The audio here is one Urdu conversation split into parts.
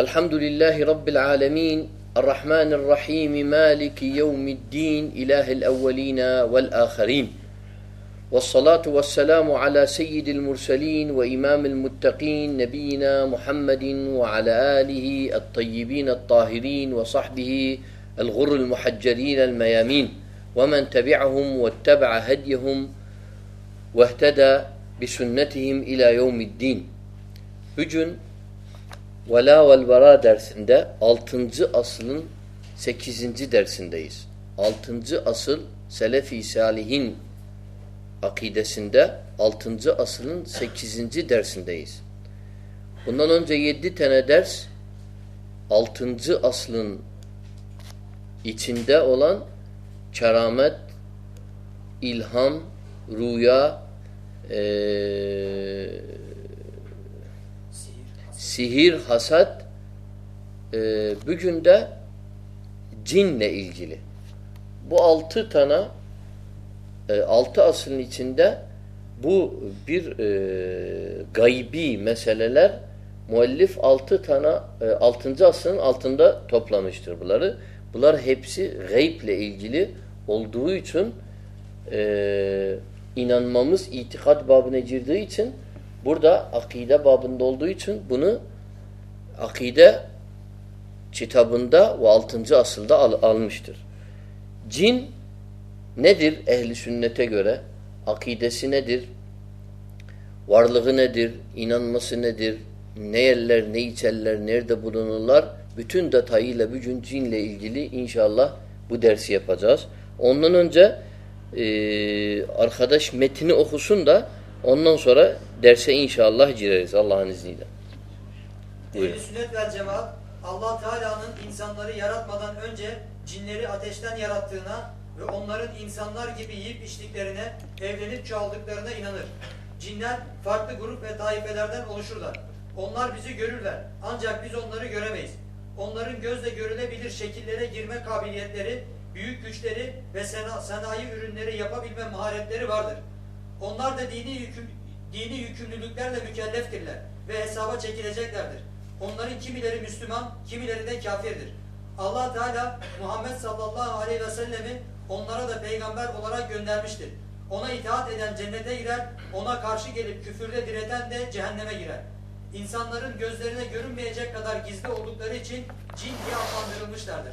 الحمد لله رب العالمين الرحمن الرحيم مالك يوم الدين إله الأولين والآخرين والصلاة والسلام على سيد المرسلين وإمام المتقين نبينا محمد وعلى آله الطيبين الطاهرين وصحبه الغر المحجرين الميامين ومن تبعهم واتبع هديهم واهتدى بسنتهم إلى يوم الدين بجن والا ولولا درسندہ اولتھنز اصل سکھی سنج درسندیس اولتھنز اصل سلیف حیثہ لین عقی دسندہ اولتھن زلن سکھ درسند انہوں درس اولتھن زلندہ اولان شرامت الہم رویہ سہیر ہساد بچوں دن نے اِجلے بہ آلتھ تھانا آلتھ اصرن دبی میسلر مولف آلتھ تھانا آلتھنجاسن الا تھفلا مسٹر بلار بلار ہپسی غیب لے ایجلے اولدوی چن اینانس اتحاد باب نئی چن بردا آخی دا بابن دول بُن آخی دن دال تھنج اصل دل مشتر جین نر ایگ رہا ہے آخ دسی ندر وارغ ندیر ان سے ندیر نلر نئی چلر دا تھا لن جین لے گیلی ان شاء اللہ بدیرسی انجہ دس میٹن سندا Ondan sonra derse inşallah gireriz Allah'ın izniyle. Buyurun. Ehl-i sünnet vel cevap Allah Teala'nın insanları yaratmadan önce cinleri ateşten yarattığına ve onların insanlar gibi yiyip içtiklerine, evlenip çoğaldıklarına inanır. Cinler farklı grup ve taifelerden oluşurlar. Onlar bizi görürler. Ancak biz onları göremeyiz. Onların gözle görülebilir şekillere girme kabiliyetleri, büyük güçleri ve sanayi ürünleri yapabilme maharetleri vardır. Onlar da dini, yüküm, dini yükümlülüklerle mükelleftirler ve hesaba çekileceklerdir. Onların kimileri Müslüman, kimileri de kafirdir. Allah Teala Muhammed sallallahu aleyhi ve sellemi onlara da peygamber olarak göndermiştir. Ona itaat eden cennete girer, ona karşı gelip küfürde direten de cehenneme girer. İnsanların gözlerine görünmeyecek kadar gizli oldukları için cin diye adlandırılmışlardır.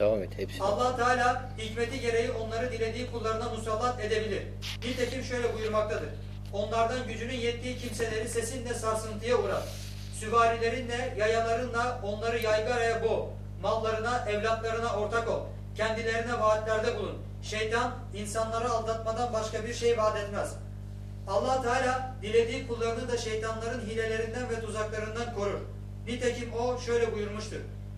اللہ تعالیٰ اللہ تعالیٰ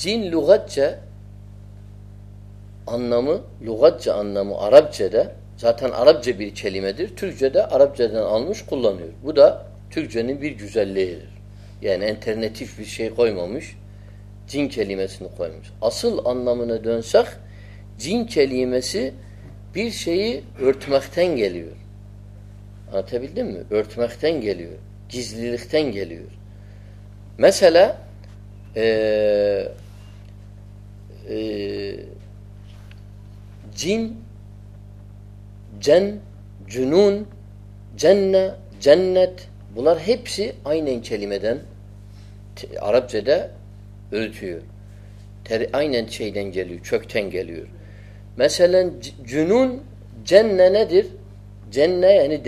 جن لوغت چن لے امو عرب جدہ جات عرب جب چھی ٹرک جدہ عرب جدہ چور جنگ یعنی جین چلی مسئلہ اصل جین چلیے مسئلے گیل لکھنگ مصالحہ جن جنون جن جنت بولار جنون جن دن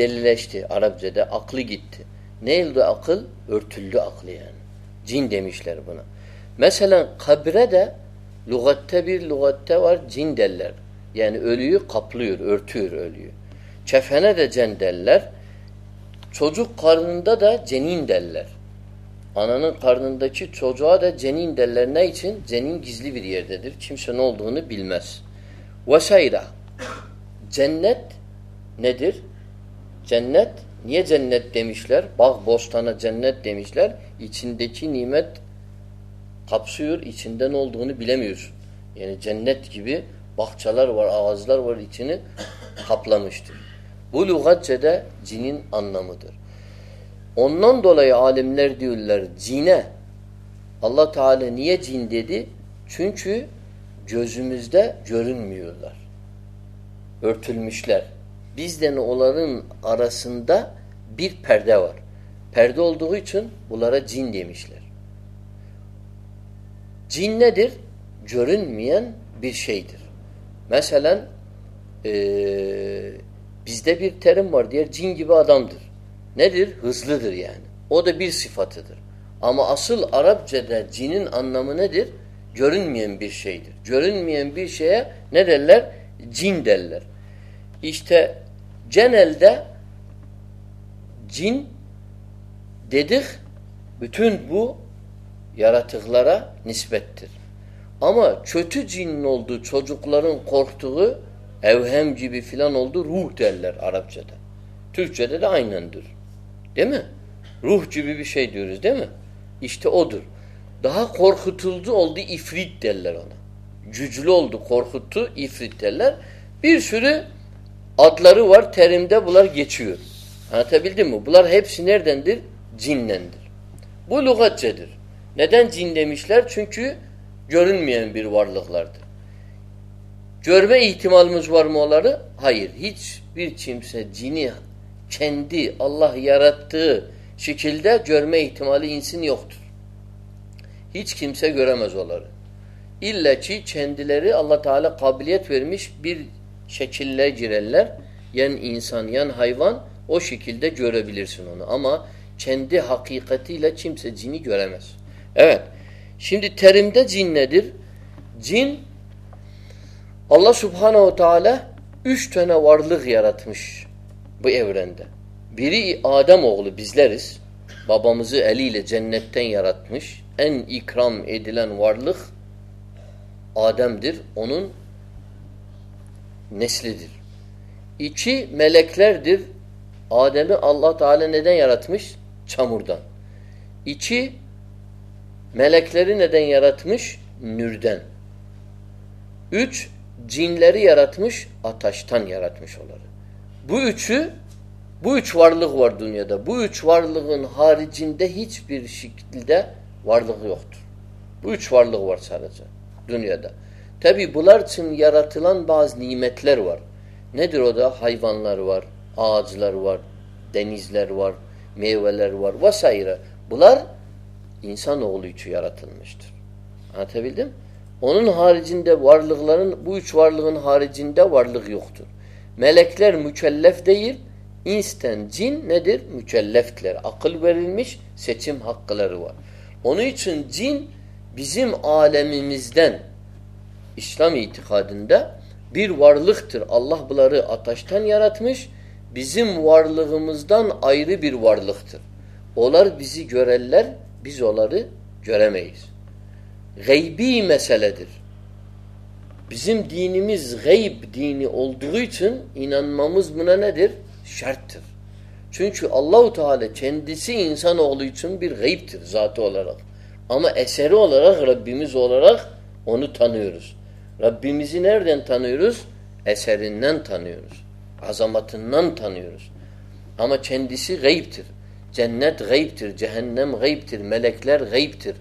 دلی عرب زدا اخلی گ نیلدو اخل ارتھلدو اخلیس لربنا ملان خبر دبیرا دا جن لر سوزہ اناندہ وسائدہ جنت ندر جنت یہ دچھی ہپسور یہ چن دہن بلیا میرے سر یعنی جنگ کے بہ بخشل یہ حفل مشتر بولو جینہ عالم لر دل جین اللہ تعالی نیے جین دے دے چن چرزم دہ بردول چن بول رہا جین دے مشل جین ندیر جرین مرشر میں سالان جینگ اداؤں ندیر حسل دریسی فتھر آماسل عرب جدا جینن آن نام ندیر جرین میئن در جور میم شل جین ڈل دین دن بو یار جلد ٹرلر پھر سرلار قابلیت انسان یوانکھل دہر سنون اماند جیندین اللہ صبح بابا مزہ علی دلک عدم در اون نیل در عدم اللہ تعالی نتمش چھور دھی جین لیرے آتھاشان دنیا دہل ہار لغور تبھی بلر ثم یار باز نی متھلور نویبان لرور آج لرور دینی لیرور مے ولور و سیر بلر اینسان اولو یار اوار زندہ زندہ میرے لکھ لرف دیر اینس دن زین اقل سم حقل اون چند زین بزم عالمزین اشلامی اتحاد دہ بیر واڑ لختر اللہ بلار یارت مش بزم ویر واڑ لوتر اولر بزر بز اول جیبی در بین غیب دین اولدو ثن مام شر تھر چن اللہ تعالی چھین دس انسان اولو سن غب تھر ذات و الرق اما اسر و رق ربی مزول رخ اونت ربی مزینس اسنس عظمت نن تھنس امہ چھی دس غیب تھر غ غیبر جہنم غب تھر میل غیب تھر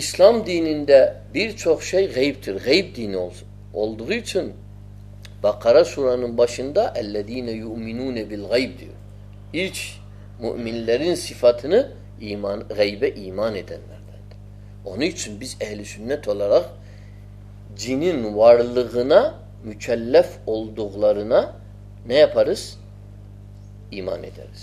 اسلام دینہ بیر چوک شاہی غیب تھر غیب دیندوی بقرندہ صفات غیب ایمان جینلغل نیا فرس ایمان درس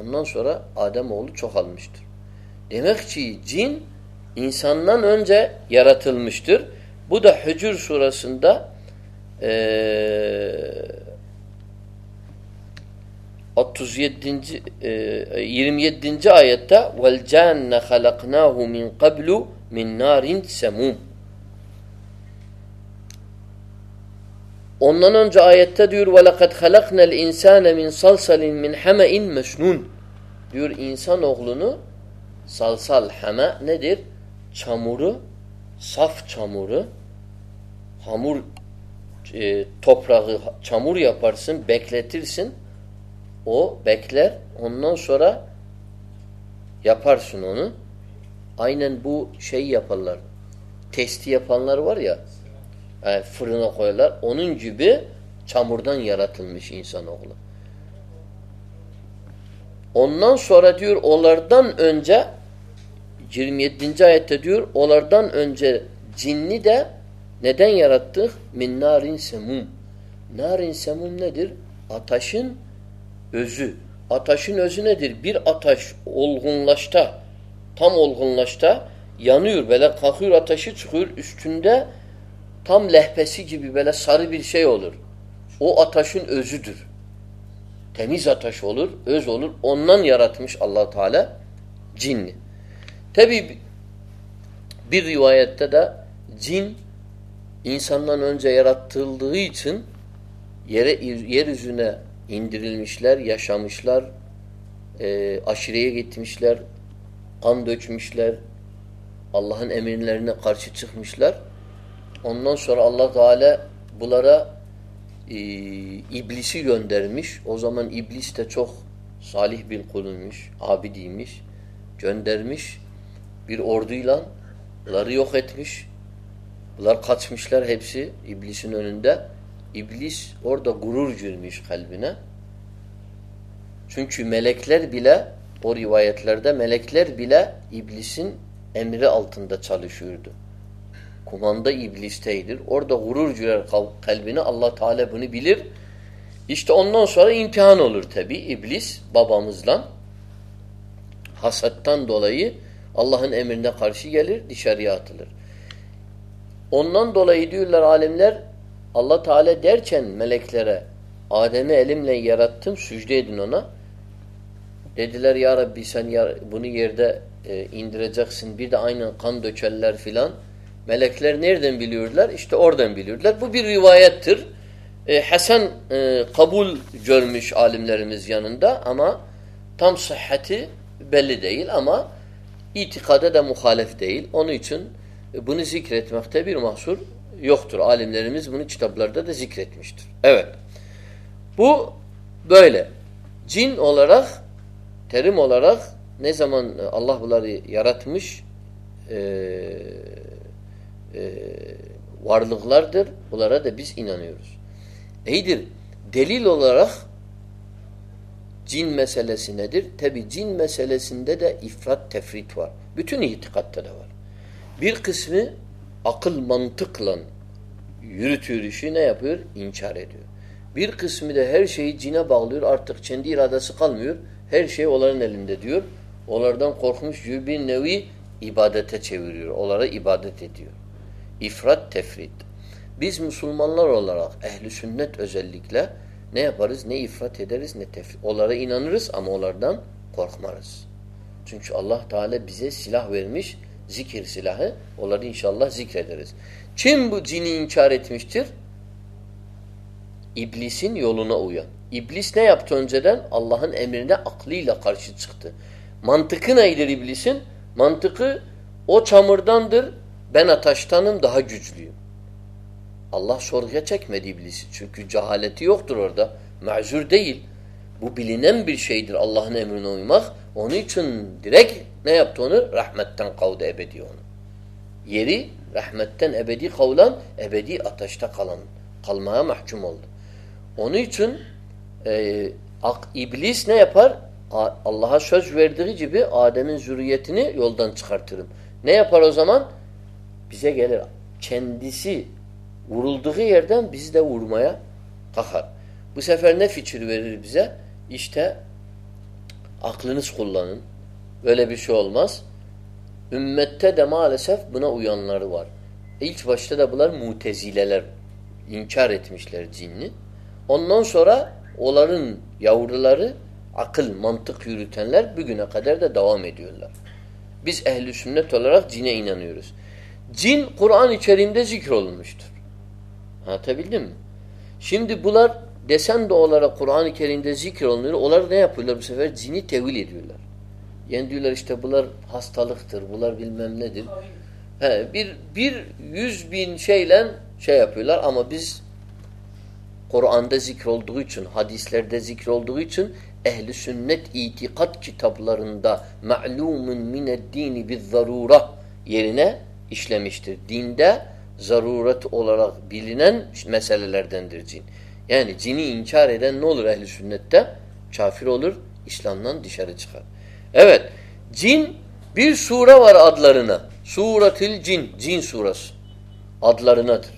Ondan sonra Adem oğlu çoğalmıştır. Demek ki cin insandan önce yaratılmıştır. Bu da Hücür suresinde e, 37. E, 27. ayette "Vel cenne halaknahu min qablu min narin semum" انائے و خلق نل انسان سلسلہ سلسل حمہ ندیر سف چمر ہمار سنکھل سن اوکھلر انفار سنون آئی نو شی یا پلر ٹیسٹیا پلنر وار فرنا انجوے سامداندان اِنجاجا دور الردان اِنجھ جنڈا یار نا سم نسم ندیر آٹھاسی از آٹھاسی از ندیر ال گنسا تمام یا نیور با خر آٹاشن دہ تھم لہس سر برشے اولر او اتھا شدر تھمز اتحش اولر از اول اونن یار اللہ تعالی جن تھبی روایتہ جن انسان ضارتنہ اندر مشلر یا شاہ مشلار اشریت مشل قم دچ مشل اللہ کرشت سخ مشل ان سر اللہ تعالی ابلی سیون درمش اوزامان ابلس د چوکھ سالح بل قلش عابدی مش جورمش پھر اردو ابلی سن دہ ابلیس اردر بلہ بل ابل سنر kumanda iblisteydir. Orada gurur cüler kalbini Allah Teala bunu bilir. İşte ondan sonra imtihan olur tabi iblis babamızla. Hasattan dolayı Allah'ın emrine karşı gelir, dışarıya atılır. Ondan dolayı diyorlar alimler Allah Teala derken meleklere Adem'i elimle yarattım, sücde edin ona. Dediler ya Rabbi sen bunu yerde indireceksin. Bir de aynen kan dökerler filan. میں لکھ لیر دلی اردلتر حسن قبول جرمش عالم نرمس یانند اما تمس بل د عیل اماخا دا مخالف دعیل اونچن بنسکرت محسور یوختر عالم نرمس ذکر جین اولراخ ترمر نظمان اللہ الارت مش varlıklardır. Bunlara da biz inanıyoruz. İyidir. Delil olarak cin meselesi nedir? Tabi cin meselesinde de ifrat tefrit var. Bütün itikatta da var. Bir kısmı akıl mantıkla yürütüyor işi ne yapıyor? İnkar ediyor. Bir kısmı da her şeyi cine bağlıyor. Artık kendi iradesi kalmıyor. Her şey onların elinde diyor. Onlardan korkmuş bir nevi ibadete çeviriyor. Onlara ibadet ediyor. ifrat tefrit. Biz Müslümanlar olarak ehli sünnet özellikle ne yaparız, ne ifrat ederiz, ne tefrit. Onlara inanırız ama onlardan korkmarız. Çünkü Allah Teala bize silah vermiş, zikir silahı. Onları inşallah zikrederiz. Kim bu cini inkar etmiştir? İblisin yoluna uyan. İblis ne yaptı önceden? Allah'ın emrine aklıyla karşı çıktı. Mantıkı neydir iblisin? Mantıkı o çamurdandır, بین اطاشتان دہائی جیو اللہ شور چونکہ جہالتیم بال شعید اللہ اونی چھو رحمتی خلان دطاشت اونی چن اخبل نیفر اللہ جب عدم ضروریتر نیفر او زمان چیندیسی ارلدو ایردا ارمایا کا خا بنے فیچر آخل ول مس اماش بنوا اوئن لار ایسا بولار موت جیل اِنچارے تھیل جی نورا اولا یاؤل ممت خیر بھی گھنٹے سننے تولارا جینے Cin Kur'an-ı Kerim'de zikrolunmuştur. Anlatabildim mi? Şimdi bunlar desen de olarak Kur'an-ı Kerim'de zikrolunuyor. Onlar ne yapıyorlar bu sefer? Cini tevil ediyorlar. Yani diyorlar işte bunlar hastalıktır, bunlar bilmem nedir. He, bir, bir yüz bin şeyle şey yapıyorlar ama biz Kur'an'da zikrolduğu için, hadislerde zikrolduğu için ehli sünnet itikat kitaplarında ma'lumun mined dini biz zarura yerine işlemiştir. Dinde zaruret olarak bilinen meselelerdendir cin. Yani cini inkar eden ne olur ehli sünnette? Kafir olur, İslam'dan dışarı çıkar. Evet, cin bir sure var adlarına. Suratil cin, cin surası. Adlarınadır.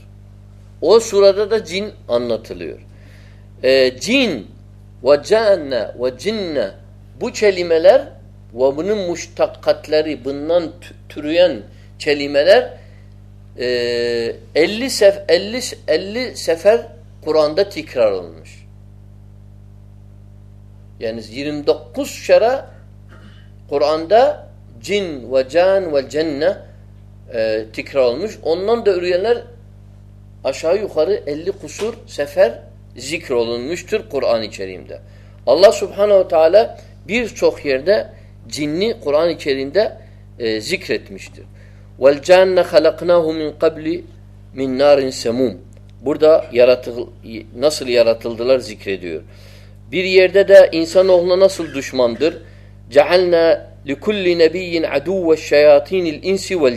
O surada da cin anlatılıyor. E, cin ve canne ve cinne bu kelimeler ve bunun muştakatleri bundan türüyen ال قرآن دہرار دس شرح قرآن دن و جان و جنرا خر قسر ذکر مشتر قرآن چلیم دہ اللہ صبح جن قرآن شریم دہ ذکر مشتر ول جان خلق من نارن سمو یار نسل یار ذکر نسل دشمان در جہل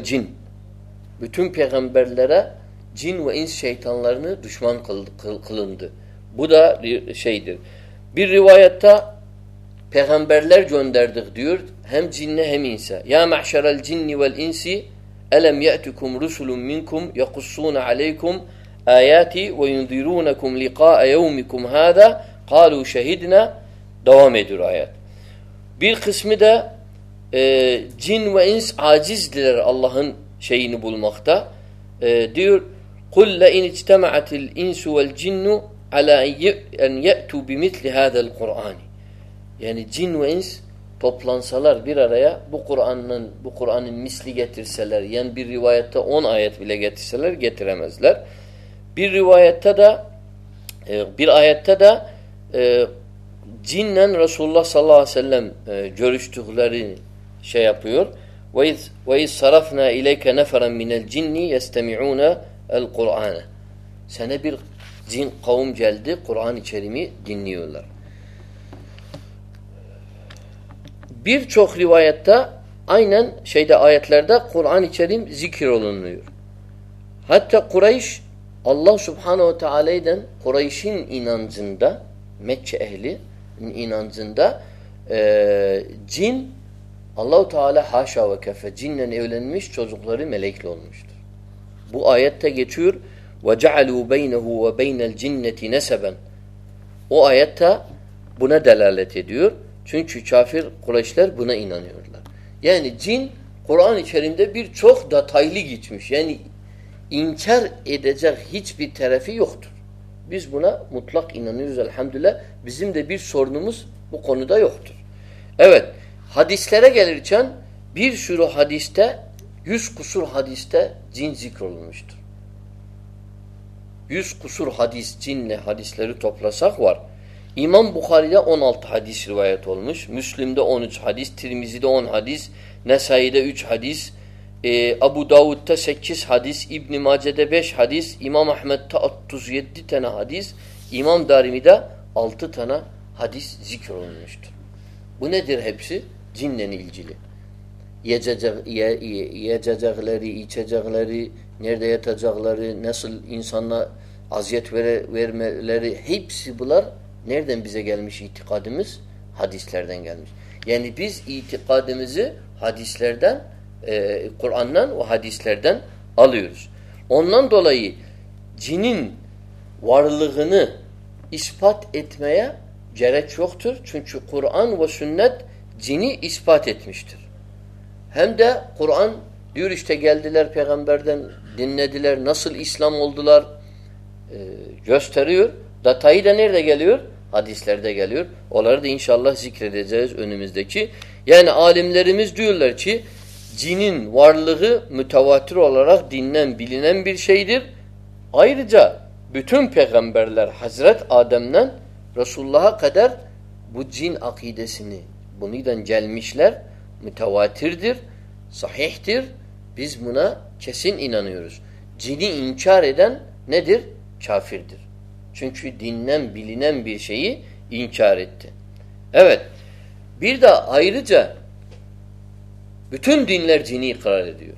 جن بتم پھیخمرا جن و ان لر دشمانتہ پھیم برل درد جن اشر ال جن ان أَلَمْ يَأْتِكُمْ رُسُلٌ مِّنْكُمْ يَقُصُّونَ عَلَيْكُمْ آيَاتِ وَيُنْذِرُونَكُمْ لِقَاءَ يَوْمِكُمْ هَذَا قَالُوا شَهِدْنَا Devam ediyor ayet. Bir kısmı da e, cin ve ins acizdiler Allah'ın şeyini bulmakta. E, diyor, قُلْ لَاِنْ اِجْتَمَعَتِ الْاِنْسُ وَالْجِنُّ عَلَى اَنْ يَأْتُوا بِمِثْلِ هَذَا الْقُرْآنِ Yani cin ve ins پوپلان سلرایا بخور بخور یعنیترا دا دین رسول صور شراف نل فرم جین الین قام جیلد قرآن شریمی بیر چوکری ویتہ آینن شیدہ آیت لڑہ خور چلم ذکر حت خورش اللہ صبح خورشن اینام زندہ مت اہل اینام زندہ جین اللہ تعالی حاشا ویف جین بہ آیت یہ چور ول بینہ جن تھی نصب آیتہ بھ ن Çünkü kafir Kureyşler buna inanıyorlar. Yani cin Kur'an-ı Kerim'de birçok detaylı gitmiş. Yani inkar edecek hiçbir tarafı yoktur. Biz buna mutlak inanıyoruz elhamdülillah. Bizim de bir sorunumuz bu konuda yoktur. Evet, hadislere gelirken bir sürü hadiste, yüz kusur hadiste cin zikrolunmuştur. Yüz kusur hadis, cinle hadisleri toplasak var. امام بخاری دا ان آلتھ حادث روایت اولمس مسلیم دن اچھ حادیس تھرمیز اون حادیس نسائی دچ حادیس ابو داؤ تھا سکھیس حادیس اب نماج بیش حادیس امام احمد تھا اتوزیہ تھنا حادیس ایمام داریمیدا آلت تھنا حادیس جیمس اندر جن جیلے بلر نیر دن بزا غیل مشقاد حادیث لڑ دن غیل مش یعنی بز ایتادمز حادیث لڑ دن قر ان حادیث لڑ دن الیز اون طلح یہ جن و اسفات اطمیا جراج وختر سن چھ قرن و شنت جینی اصفات یتمشتر حم دہ قرن یورشت دلیر پیغم بردن دنہ دلیر نسل اسلام اول دلر جور حضرت عدم رسول قدر بدین عقید جینی ندر Çünkü dinlen bilinen bir şeyi inkar etti. Evet. Bir de ayrıca bütün dinler cini karar ediyor.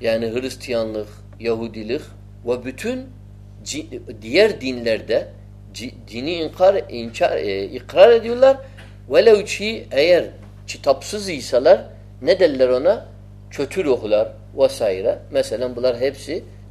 Yani Hristiyanlık, Yahudilik ve bütün diğer dinlerde dini inkar, inkar e, ikrar ediyorlar. Velev ki eğer kitapsız iseler ne derler ona? Kötü ruhlar vesaire. Mesela bunlar hepsi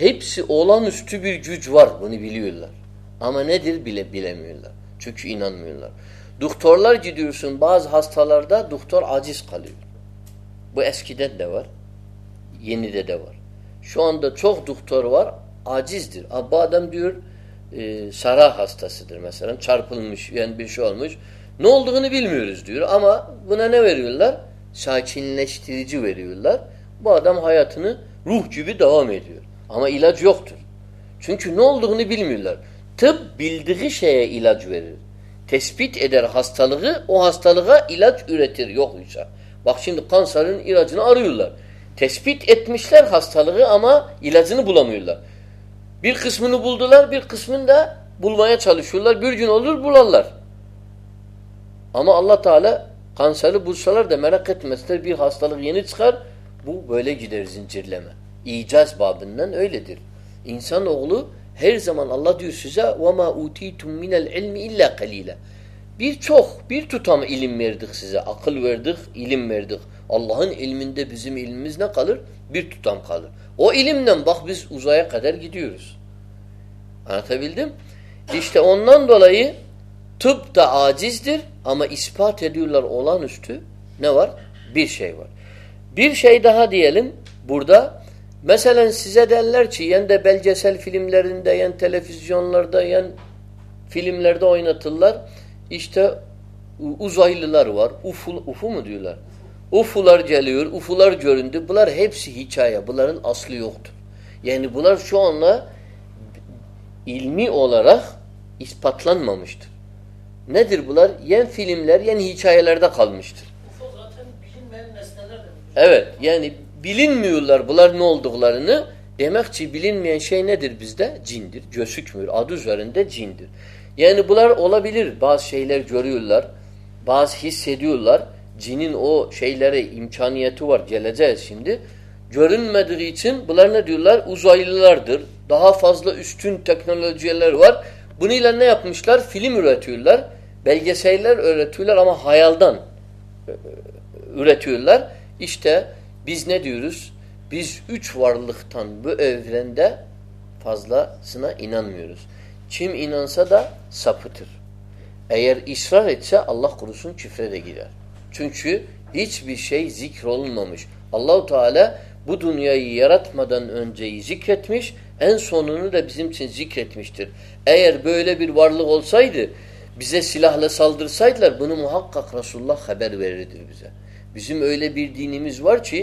بازی خالی بہ ایس کی دور یہ چوکھ دور وال سارا سرفل مجھ نول دکھ میرے ناولر ساڑی بہ آدم روپ جوبی دوا میر Ama ilaç yoktur. Çünkü ne olduğunu bilmiyorlar. Tıp bildiği şeye ilaç verir. Tespit eder hastalığı, o hastalığa ilaç üretir yoksa. Bak şimdi kanserin ilacını arıyorlar. Tespit etmişler hastalığı ama ilacını bulamıyorlar. Bir kısmını buldular, bir kısmını da bulmaya çalışıyorlar. Bir gün olur bularlar. Ama allah Teala kanseri bulsalar da merak etmezler. Bir hastalık yeni çıkar, bu böyle gider zincirleme. İcaz babından öyledir. İnsan oğlu her zaman Allah diyor size ve ma utitum min el ilmi illa Bir çok, bir tutam ilim verdik size. Akıl verdik, ilim verdik. Allah'ın ilminde bizim ilmimiz ne kalır? Bir tutam kalır. O ilimden bak biz uzaya kadar gidiyoruz. Anlatabildim? İşte ondan dolayı tıp da acizdir ama ispat ediyorlar olan üstü ne var? Bir şey var. Bir şey daha diyelim. Burada مسالی لڑ دا تھل یہ تو اوف الو الج اوفول اصلی بلر اولر اخت پتل بلر یعنی لڑی لڑ دا خال مشت bilinmiyorlar bunlar ne olduklarını. Demek ki bilinmeyen şey nedir bizde? Cindir. Gözükmüyor. Adı üzerinde cindir. Yani bunlar olabilir. Bazı şeyler görüyorlar. Bazı hissediyorlar. Cinin o şeylere imkaniyeti var. Geleceğiz şimdi. Görünmediği için bunlar ne diyorlar? Uzaylılardır. Daha fazla üstün teknolojiler var. Bununla ne yapmışlar? Film üretiyorlar. Belgeseller üretiyorlar ama hayaldan üretiyorlar. İşte bu فضل ثنا انورس چم این سدا سفتر ایر اشرا عدسا اللہ خرس چونچ بش ذکر نمش اللہ تعالی بنیائی مدن ذکر ذکر ایر بول وول سید سلطل بم حق رس اللہ بجم اول بیر دینس وری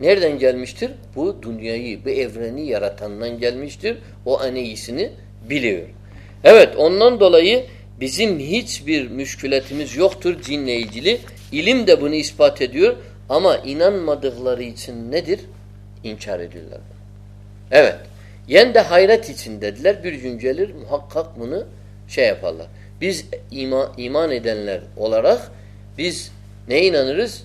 Nereden gelmiştir? Bu dünyayı, bu evreni yaratandan gelmiştir. O en iyisini biliyor. Evet ondan dolayı bizim hiçbir müşkületimiz yoktur cinle ilgili. İlim de bunu ispat ediyor ama inanmadıkları için nedir? İnkar ediyorlar. Evet. Yen de hayret için dediler. Bir gün gelir muhakkak bunu şey yaparlar. Biz ima, iman edenler olarak biz ne inanırız?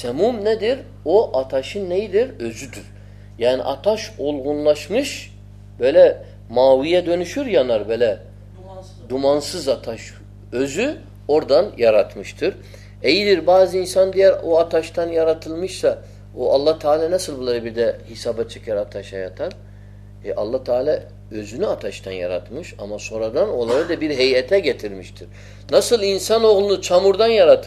سموم ن در او آتاشن نئی دیر یعنی اتاش اول یا اللہ تعالی نتاشتان یا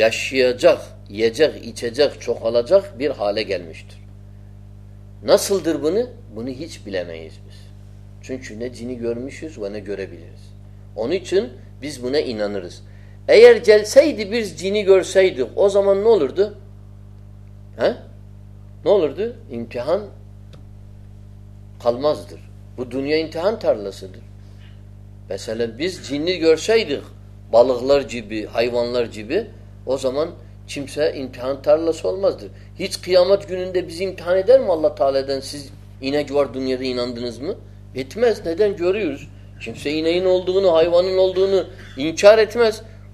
یا گل ماسل در بنچ پیلین چونے جیور میشو نے گھر ا زمان نو لڑانا سدر بہت دنیا گر چاہیے بالغ لر جب حیوان لر جب اسمان چم ساسول مذہب قیامتانس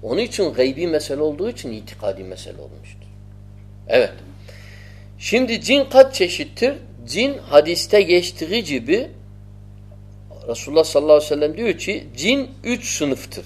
اونی چھ غیبی میسل مسلم جن خط چھ جین حدیثہ جب رسول اللہ صلی اللہ علت سنفر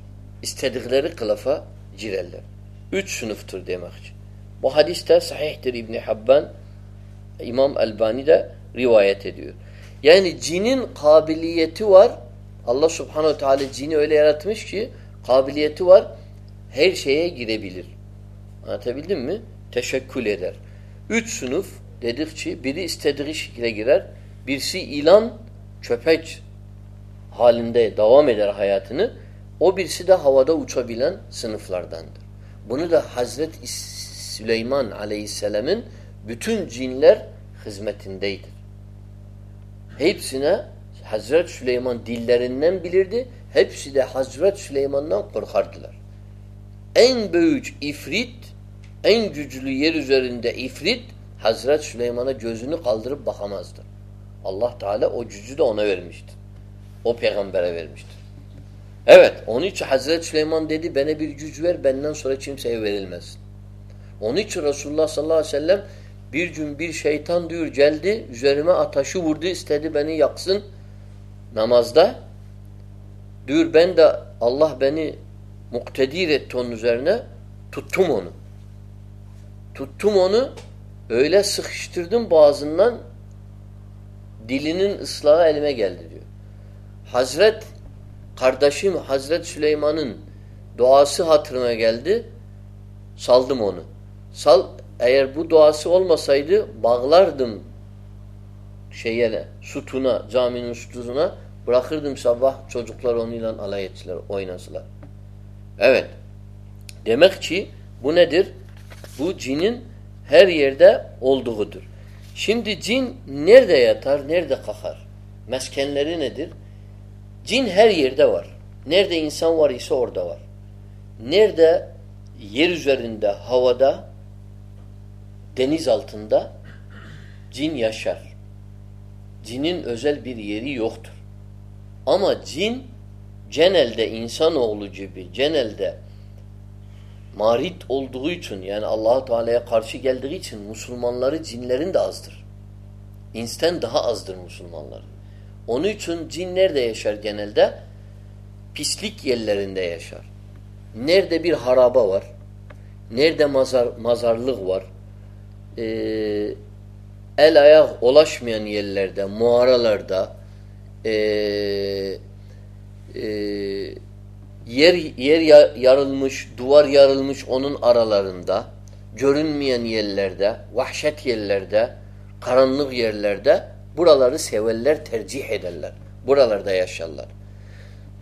استحدر خلف صنف تر دماغ محادث دہ صاحب طرب نے حبان امام البان یعنی جین قابلیٰ صبح جین قابل برسی ايلان چوپ دو در حيت ن حضرتمان حضرت حضرت حضرت اللہ تعالیٰ حضرت سلیمان صحیح اوہ رس اللہ جلدی بین یخس نماز دہیور اللہ بنہ مختی ریترہ ٹھتم باز دل حضرت ہرداسیم حضرت سلائی من دوا ساتھر سال دم سال بو دے اول مسائل بغلہ رمیال جین دھارے جن ہیر یردور نیر دے انسان وار سو اردور نیر در زریندہ حو دینی زلتند جن یا شر جن ازل بری یوختر اما جین جین ال انسان وولو جب جین اللد مارت اولدوگی ٹھن یعنی اللہ تعالی خارشی غلدی ٹھن مسلمان لین لہ ازدر انسٹن دہا ازدر مسلمان ل نا بزار مزار لراش میان مرد دوارمشن ارل جرنمیاں وشٹ یہ کار لرد Buraları severler, tercih ederler. Buralarda yaşarlar.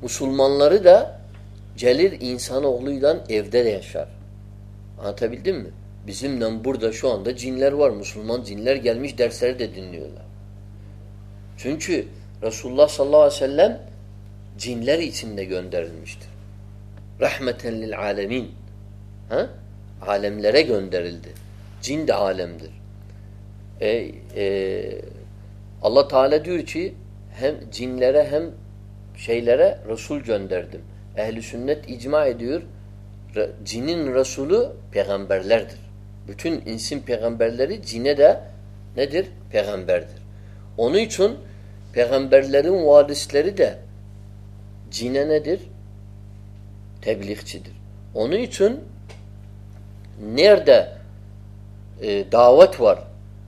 Musulmanları da celil insanoğluyla evde de yaşar. Anlatabildim mi? Bizimle burada şu anda cinler var. Musulman cinler gelmiş dersleri de dinliyorlar. Çünkü Resulullah sallallahu aleyhi ve sellem cinler içinde gönderilmiştir. Rahmeten lil alemin. Ha? Alemlere gönderildi. Cin de alemdir. E, e, اللہ تعالیٰ دور چیم جین لیرا ہم شیل رسول جن دردم اہل سنت اجما ادور جین رسول پیغمبر لردر بٹھن ان سم پیغمبر لینہ دہ ندر پیغمبردر اونچ پیغمبر لم وسل دہ جین ندرکچر اونی چن نیر دا دعوت و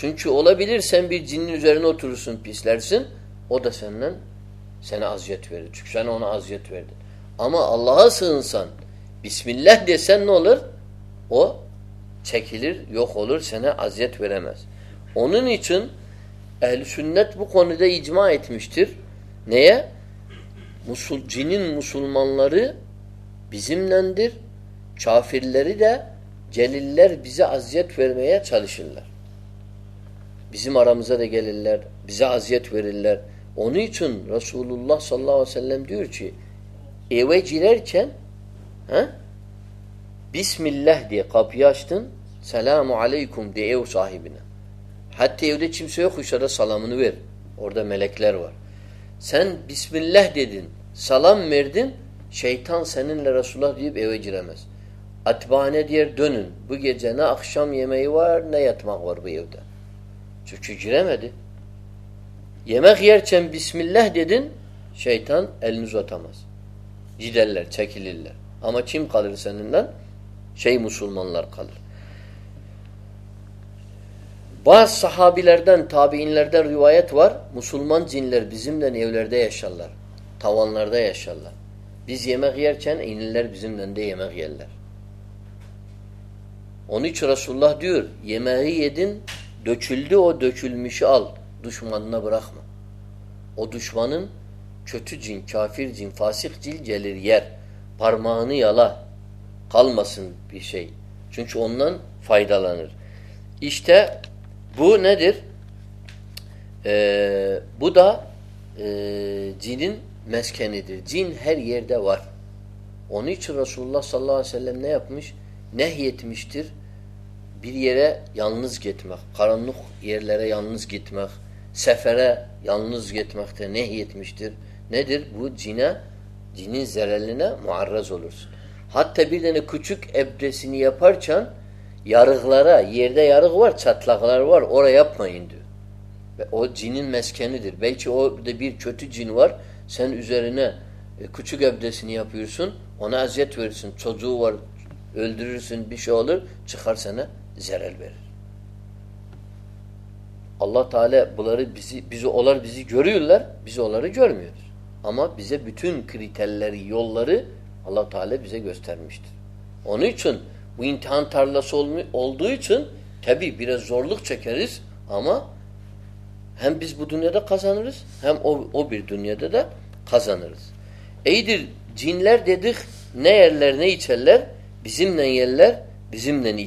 سنچو الا سمبر جن تر پیسلرسن سن سینس نزیہ آما اللہ سنسمی دلر چلر سینا آزیہ مسنیچن کن ایجما مستیر نی م جنی مسلماندیر ذمہ رمض اللہ بازیت ورن چن رسول اللہ صرو جل چن بسم اللہ دے قفیات السلام علیکم دے او صاحب سی خوشن ور سسم اللہ سلام میردین شیتھان سنی رسول اللہ جرم اطبا دینا اقشمہ Çünkü giremedi. Yemek yerken Bismillah dedin, şeytan elini uzatamaz. Giderler, çekilirler. Ama kim kalır seninden? Şey Müslümanlar kalır. Bazı sahabilerden, tabiinlerden rivayet var. Müslüman cinler bizimle evlerde yaşarlar. Tavanlarda yaşarlar. Biz yemek yerken inirler bizimle de yemek yerler. Onun için Resulullah diyor, yemeği yedin, دچل اچل مش ال دشمن برحمہ اوتش و چوتھ جن چافر جن فاصق جی جل یر پمان کل مسن پیشے چنان فائدہ لنر یہشتہ ب ندر بین مسکھ و رسول اللہ صلہ وسلم نیپمش نہ مشتر پھر یہ گت مخارنہ یہ گت مخ سفیرہ یا گتمکھ نیت مشتر نت جینا جینی زیرل ماررا زولر سات تھبیرکنی پھر چھن یارغ لارا دا یارغور چھت لکل جین مسبیر چھٹ جینہ کھچ اب دے سنیا پھر سنزیات اللہ تعالی اللہ دنیا داس جین لر دے نئیم نئیم نئی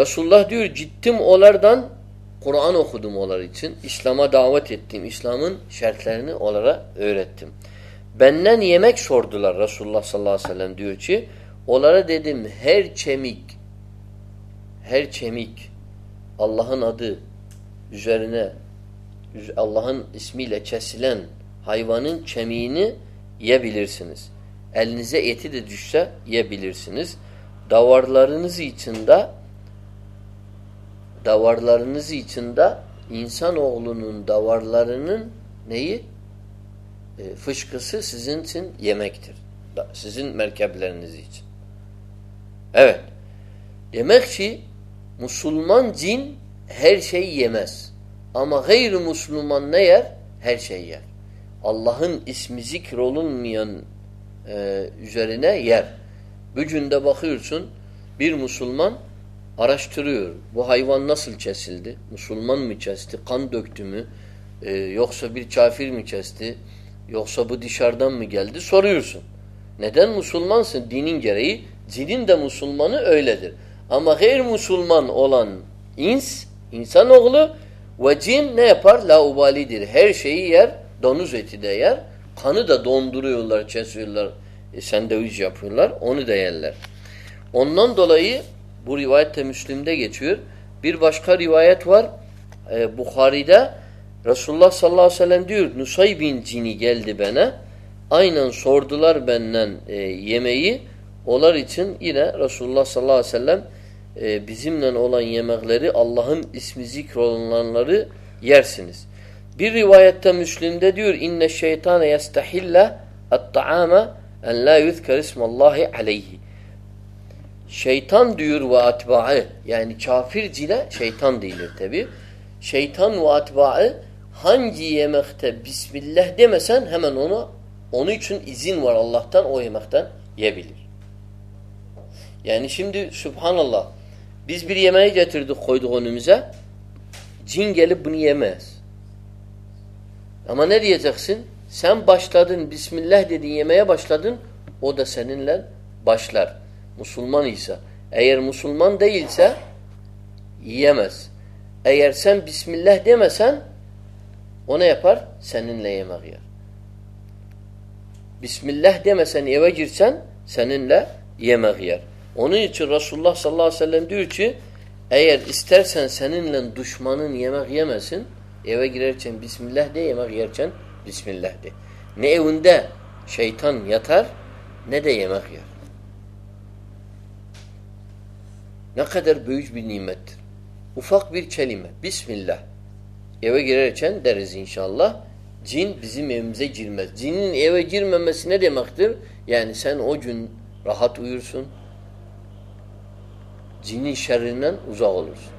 رس اللہ دم اولر دن قرآن و خدم اولہ سلامہ دعوت تم اسلامن شیرہ اولت تم بین اک سور دلہ رسول اللہ ص اللہ دولر دم ہیر چمک ہر چمک عل زرن اللہ اسمی لچھا سلین ہائی ون چمی نلیر سنس النسا بلیر سنس دور لرنزی سند دور لرنزی چھ دہ اول دور لرن نی فش قسن سنیک مسلمان جین ہر شمس آغیر مسلمان نر ہر شہر اللہ اسمزک رول یر بج بخیر سن مسلمان araştırıyor. Bu hayvan nasıl kesildi? Müslüman mı kesti? Kan döktü mü? Ee, yoksa bir kafir mi kesti? Yoksa bu dışarıdan mı geldi? Soruyorsun. Neden Müslümansın? Dinin gereği. Cinin de Müslümanı öyledir. Ama gayr Müslüman olan ins, insanoğlu ve cin ne yapar? Laubalidir. Her şeyi yer. Donuz eti de yer. Kanı da donduruyorlar, kesiyorlar. E, sendeviz yapıyorlar. Onu da yerler. Ondan dolayı رس اللہ صلی اللہ علام دیلن رسول اللہ صلی اللہ علم نن اللہ اللہ جنگ سن سم باشل بشلر مسلمان دے سا مس ایر سنسم اللہ دے مسن سنسم اللہ دم گیر رسول صلی اللہ دشمان دہتن یا تھرخ Ne kadar büyük bir nimettir. Ufak bir kelime. Bismillah. Eve girerken deriz inşallah. Cin bizim evimize girmez. Cinin eve girmemesi ne demektir? Yani sen o gün rahat uyursun. Cinin şerrinden uzak olursun.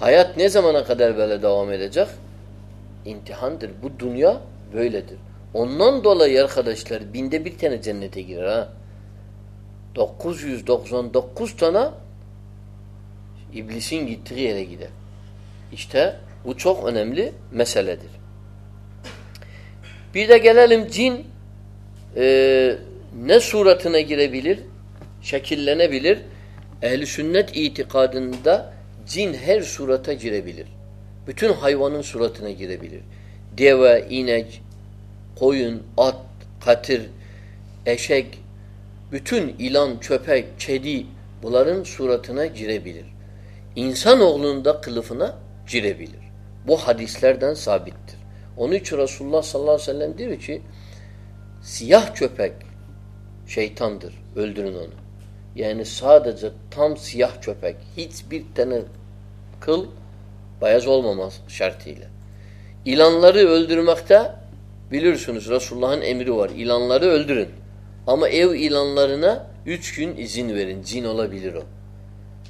Hayat ne zamana kadar böyle devam edecek? İntihandır. Bu dünya böyledir. Ondan dolayı arkadaşlar binde bir tane cennete girer. Ha? 999 tane بلی گیرا اسٹا اتس ان میرا گیا جن سورات شہل جین ہیر سورات بھین ہائوان دیہن ات خطیر ایشیکنگ چیڈی بلار سورات ہونا جرائب انسانہ چڑے بلر بو حادیسہ ثابت اونی چھ رسول اللہ صرف سیاح چوپیک شاہی تھام درد یا ساد تھام سیاہ چوپیک شرطیل ایلان لاردر بلوڑ سنس رسول اللہ ایلان لارے زین اللہ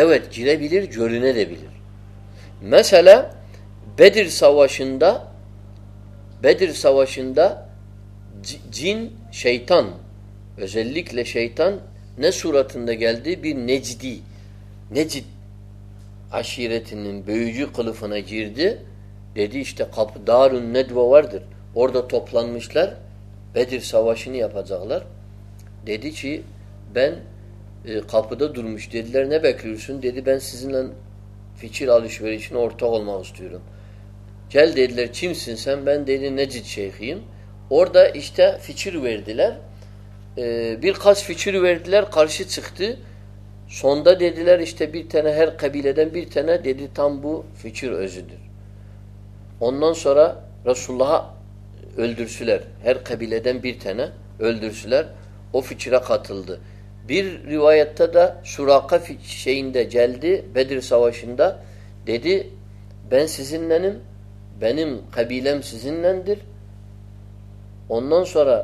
مشرواشندہ سوا شہ جن شیتان زلد شیتاندہ جی دے دیدی دار اردو تفلان مسلر بیدر سواشن اپلر ڈیڈی کپم دیا بیکرین دے دین فیچر آلوشن اور تا مسٹر چین سن سم دے دے نیت سے اسٹا فردیل فیچر اویرر کارسی سکھا دیر کبھی تھمبو فیچر ادر ارن سرا رسولہ اور فیچرا کھاتلدھ بیر رویت دہ شراک شیئندہ جلد بدر سواش ہندہ دینے سنم بینم قبیلم سندر ان سورا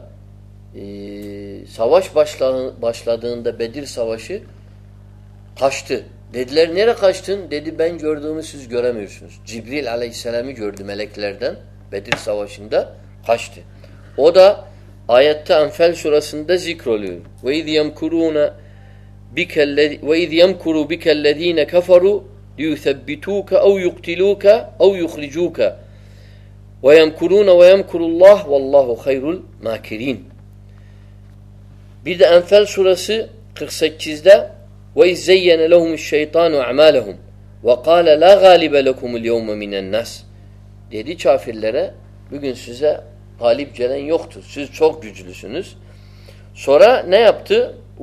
شواش باشل بشل دا بدر سواش فشت ددل ناشت بین جس جڑے جبریل علیہ السلام جڑ دل دن بدر سواشندہ فشت عدہ Ayette Enfel suresinde zikroluyor. Ve iz yemkuruna bi kelle ve iz yemkuru bi kelledine keferu yuthabbituka au yuqtiluka au yukhrijuka. Ve yemkuruna ve yemkurullah vallahu hayrul makirin. Bir de Enfel suresi 48'de ve iz zeyyene lehum şeytanu a'malahum ve qala la galibe lekum el yevme minen nas. Dedi kafirlere bugün size خالفس سورا نیپت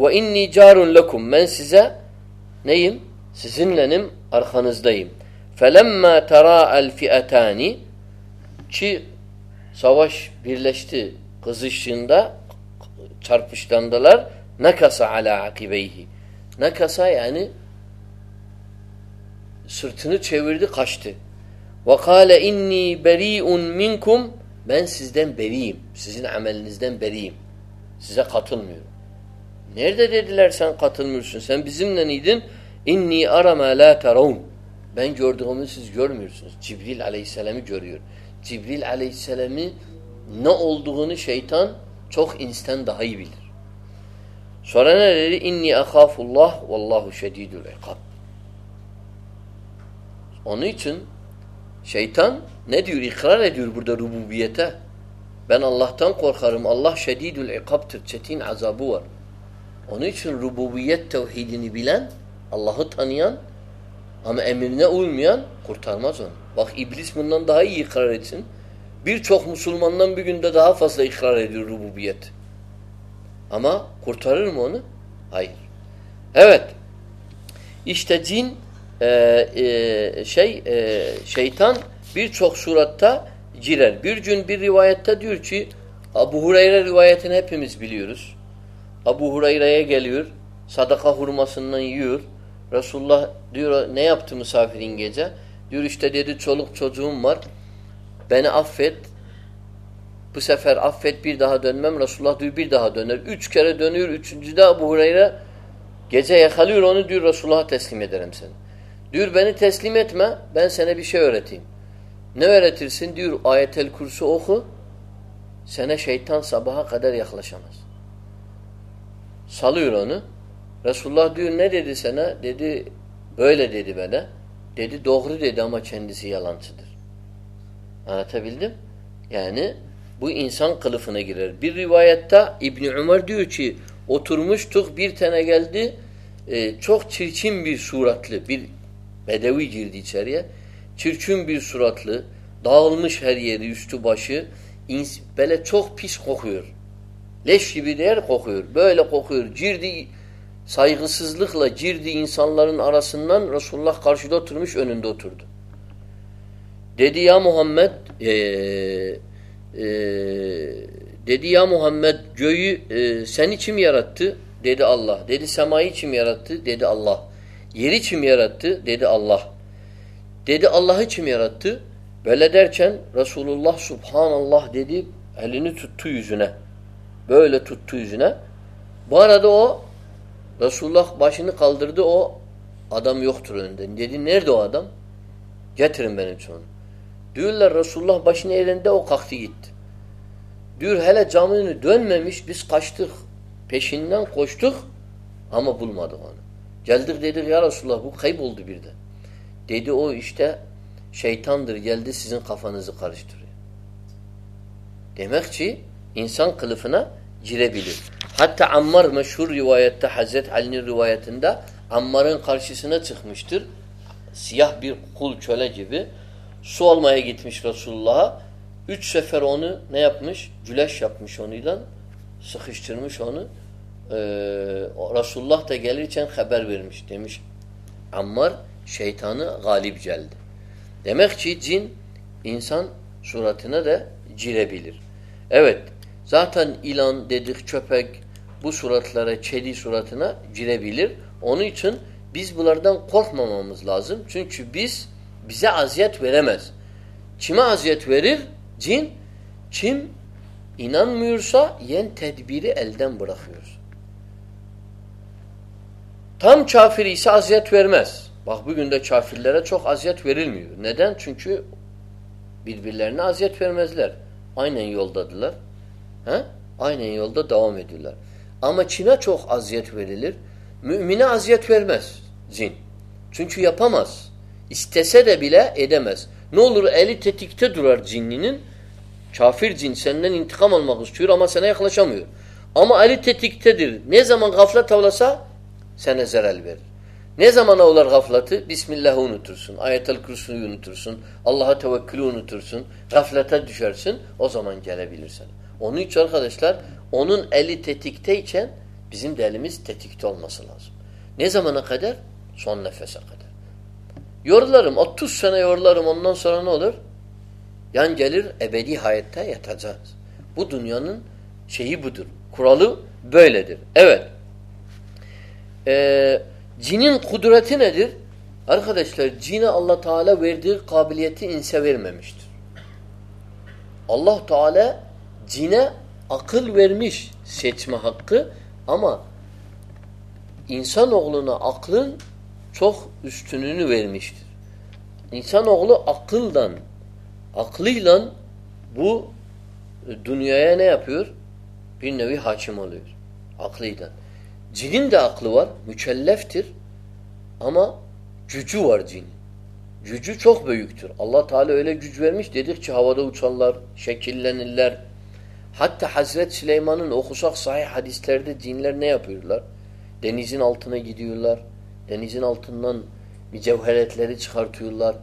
و انی جار لکھم سزا نئی ارخانس نئی الفی اتانی سوش برلپشن کھسائی کشت ونی اون منکھم بہت سی دین بری سے رین اللہ شہ روبین اللہ چوک مسلمان روبی ایما کورٹار شہی تھر چوک سورت تھا جیرن بیر جن ریوایت تھا ابو ہرائی ریوایت بیر ابو ہرائی ریل سداخا ہر مسن رسو اللہ فیرینگ گیجا یور اسٹڈی چو لو جر بھائی آفید افیداہ رسولہ دن ابو ہرائی ریجالسن سینا نو رات سے رسولہ یعنی بو اینسان کلف نگر اتور مست گل چوک چیلنم سورات دالم شری تو بش چوک پیس کخر جیر دی رسول محمد محمد جو سنی چم یارت اللہ سمائی چم یار اللہ یری چھت تے دل دے دلچ میرت بل در چن رسول اللہ صبح اللہ دید الی چھو ظنہ بل تھوزہ بہرحو رسول اللہ باشن کلدرد او عدم یوختر دید نیرد عدم جہتر مین سن ڈہ رسول اللہ بشن تو او کاختی ڈیول حالہ جام دش دس کشتک پہ کوشت اما بہ د شی تھام دلد سیزن خفاشر تمیک چی انسان روایت حضرت سیاح برقل اللہ جل سخت رس اللہ تیغل چھ خبیر ویر تمش امر شیتھانہ غالب جلد تمیکھی جین اسان صورتہ ر جربیل اویت سات ایلان دیدک چفک بہ صورتہ ریلی صورتنہ جربیل اونچ بلردم کور منتظ لازم چونکہ ازیات ویرمہ ازیات ورین چھ ان میرسا یعنی تھیتبیر الدم بڑا خیر چوکت میری چوک جین چونچو یافلہ سا sana zarar verir. Ne zamana olur gaflatı? Bismillah'ı unutursun. Ayet-el Kürsü'yü unutursun. Allah'a tevekkülü unutursun. Gaflete düşersin. O zaman gelebilirsin. Onun için arkadaşlar onun eli tetikteyken bizim de elimiz tetikte olması lazım. Ne zamana kadar? Son nefese kadar. Yorularım. 30 sene yorularım. Ondan sonra ne olur? Yan gelir ebedi hayatta yatacağız. Bu dünyanın şeyi budur. Kuralı böyledir. Evet. جن خودرت نظر جی نے اللہ تعالیٰ قابلیت اللہ تعالی جینلش سچ مہ حق انسان وغلو نا عقلش انسان وغلو عقل دن عقل دن بو دنیا نیا پور پن ہاشمل عقل دن زین دخلور مل امہ ججو و زین ججو چوکھ بھور اللہ تعالی علیہ ججو امش دہ شکیل اللہ حت حضرت سلیمان اوحصا حدیث لر دینی الرہ دینی زین النہ عید الرہ ین الطن جوہرت لہر حرت الرہر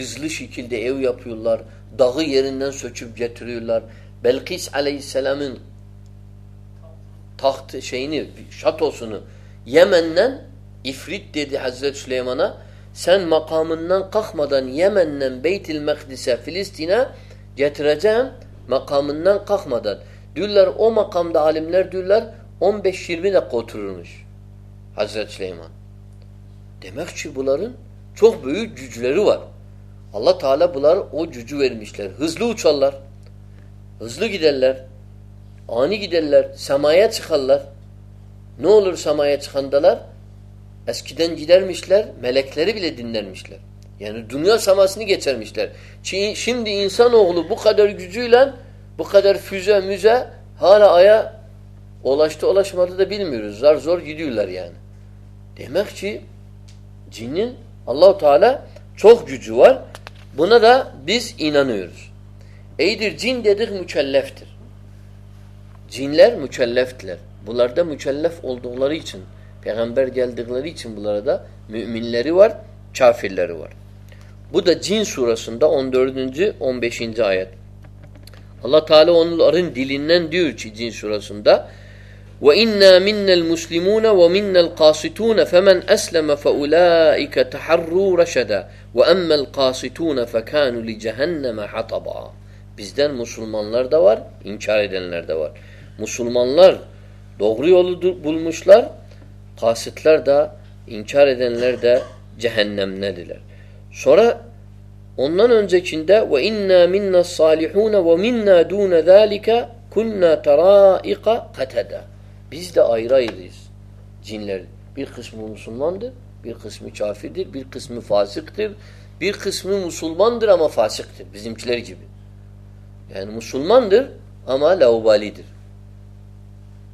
عضل شکیل دفی الرہ دہند جتر الرہ بلقی علیہ السلام شیینی شتو سید حضرت سلیمانہ سن مقام فلسطینہ مقامنہ کھ مدن اوم مقام حضرت سلیمان دکھ بل چوک اللہ تعالیٰ بلر او جزل حضل سماسنی گیچر بخاد چی جن اللہ تعالیٰ چوکھ جاس ایچر cinler mükelleftiler. Bunlar da mükellef oldukları için, peygamber geldikleri için bunlara da müminleri var, kafirleri var. Bu da cin surasında 14. 15. ayet. Allah Teala onların dilinden diyor ki cin surasında وَإِنَّا مِنَّ الْمُسْلِمُونَ وَمِنَّ الْقَاسِتُونَ فَمَنْ أَسْلَمَ فَأُولَٰئِكَ تَحَرُّوا رَشَدًا وَأَمَّا الْقَاسِتُونَ فَكَانُوا لِجَهَنَّمَ حَطَبًا Bizden Müslümanlar da var, inkar edenler de var. مسلمان لڑ ڈوگری بول مسل قاسط لرد سوری قسمان فاسق در بیر قسمہ مسلمان در اما فاسق درجن مسلمان در اما لالی در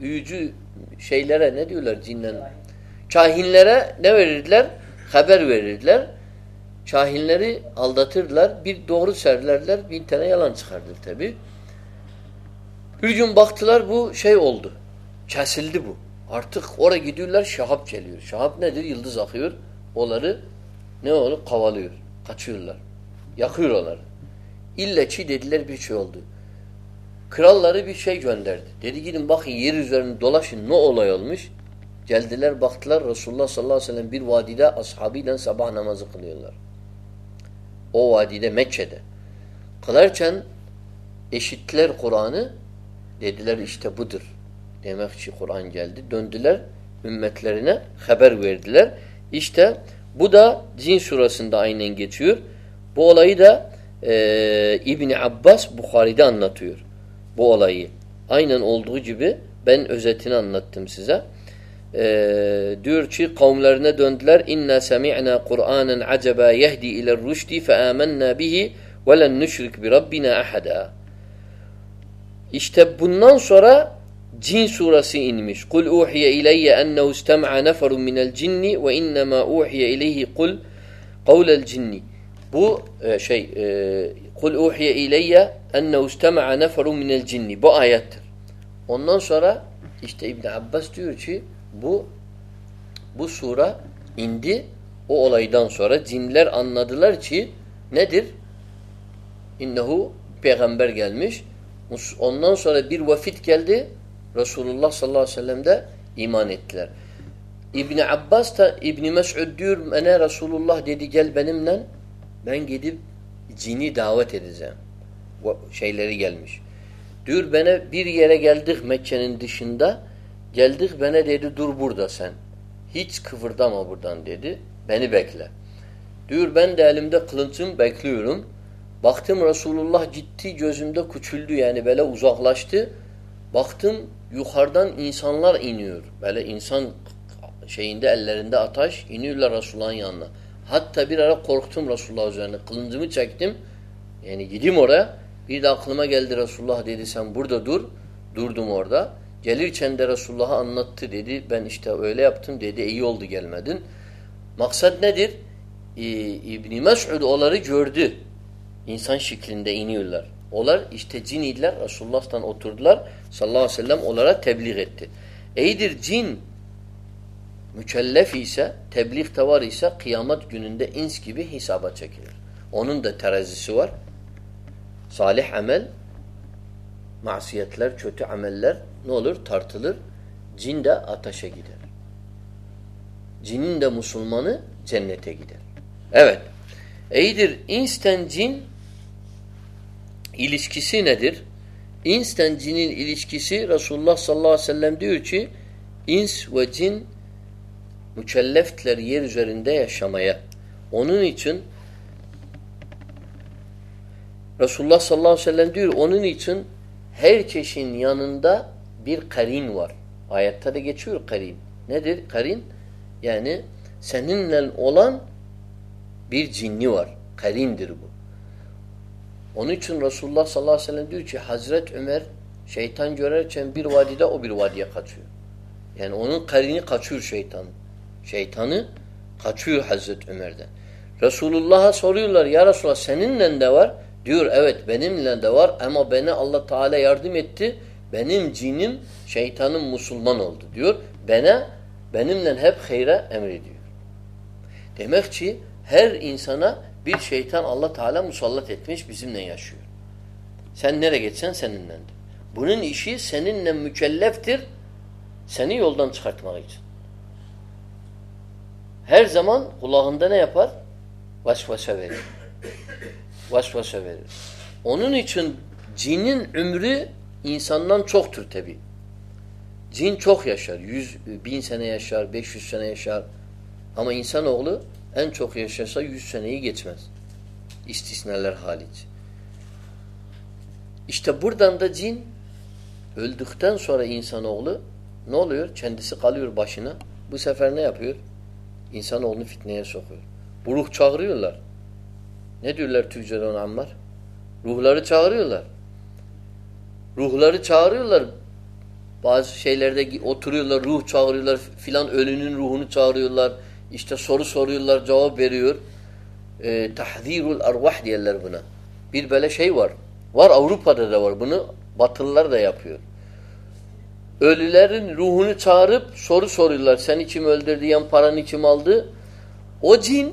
büyücü şeylere ne diyorlar cinlere? Kahinlere ne verirdiler? Haber verirdiler. Kahinleri aldatırlar. Bir doğru serlerler, bir tane yalan çıkardır tabi. Bir gün baktılar bu şey oldu. Kesildi bu. Artık oraya gidiyorlar şahap geliyor. Şahap nedir? Yıldız akıyor. Oları ne olur? Kavalıyor. Kaçıyorlar. Yakıyor Yakıyorlar. İlle çi dediler bir şey oldu. کھرال لڑی شہ جو دولہ نو اول عولمس جلد لل بخل رسول اللہ ص اللہ وسلم بر وادی دہ اسابی دہ صبح نا او وایدہ میچ خلر چند اشتل قرآن اشتہ بتر قرآن جلد خبر ولیر اشتہ بدہ زین سرہ سہ آینگی چور بولہ ابن عباس بخار دہ انہ تر بولائیے آئی نن اول دو جین سزاؤ سورہ جھین سورا سنمس کُل اویہ فرو جی نمایا جی رسول اللہ صلی اللہ درنی عباس رسول اللہ دید گیل بین زینی دعوت ہے زین شاہیل غلم تیور بینہ بیر یلے غل دکھ میں چین دشندہ جلد بہ نیت دربر دہ سن ہی خبردام وبر دان دی بینی بیکلہ تیور بین دل دہ کھلچم بکلیم بختم رسول اللہ جتھی جول یعنی بل ازاک لاش تختم یو خردان انسان لہ ایور بلے انسان شیدہ الندہ اتھاش انہ رسول یانہ ہات تابم رسول چائکمین گیدیما دا گل دے رسول چین دے رسولا دے دیم دے دے ایل دھیلنا دن ماکسدیر انسان سیکھ لی جینلارسول اترار Jain mükellef ise, tebliğ de var ise kıyamet gününde ins gibi hesaba çekilir. Onun da terazisi var. Salih amel, masiyetler, kötü ameller ne olur? Tartılır. Cin de ateşe gider. Cinin de musulmanı cennete gider. Evet. Eydir insten cin ilişkisi nedir? İnsten cinin ilişkisi Resulullah sallallahu aleyhi ve sellem diyor ki ins ve cin رسان دا رسول حضرت رسول ہیر انہی اللہ تعالیٰ ہیر زماند نپر وس وی اون جین امر انسان نو چوکھی جین چوک اشر سن شار سنہیں شہر ہمیں اِنسان اول چوک سہ سن گا لڑ حال اس بڑ دا جن دکھ سور انسان اوگل نو لو چھ دس کال باشینہ بفور پاک رولہ راؤ پی لڑکی روح چاغری فی الحال روہن چاؤ سر سر جب بری ہونا پھر پل اروپ پاتا رہ تھر پھر علی لہر روحن چار سور سور سمل دردی فرانی او جین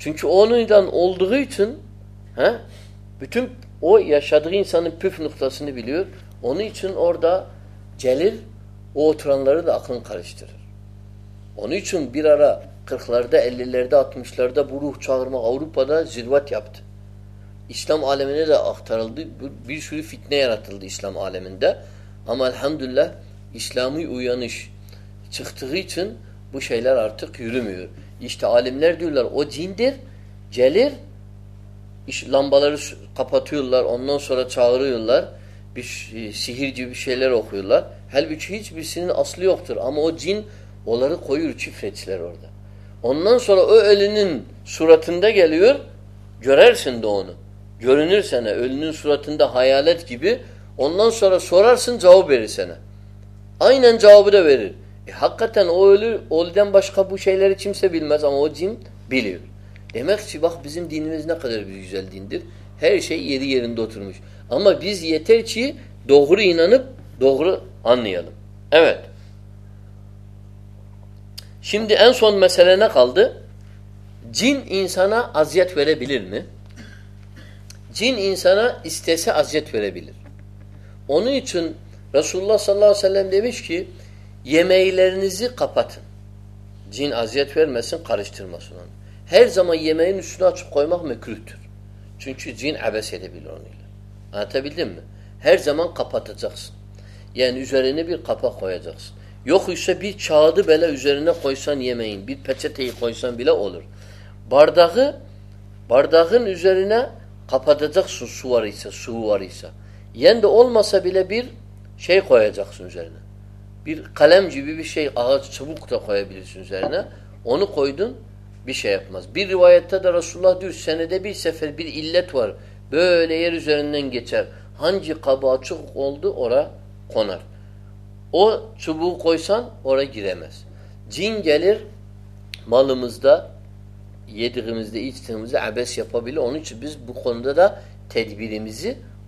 چنچ اون دان اولدوی چنت اونی چھ اردا جلد او تھران لڑن چھ برارا کردہ لردہ اسلام عالم اسلام عالم ہم الحمد اللہ کپتر ہمارے ان سویرے این جاؤ کتنے باشم سے دغرو آن سنما سندے جنسان جنسانا اسٹیات اونی چھ رسول اللہ صہل زی کپتھ جین ازیت پھر مارشر ہیر جمعہ ہیر جمع پھچا سنہر بردگ بردگ نا کپت سوری سا یند اول مسا بھی نا اندھن ہن جاب سن گرے میس جھین گلیر معلوما یہ بھون دا مجھے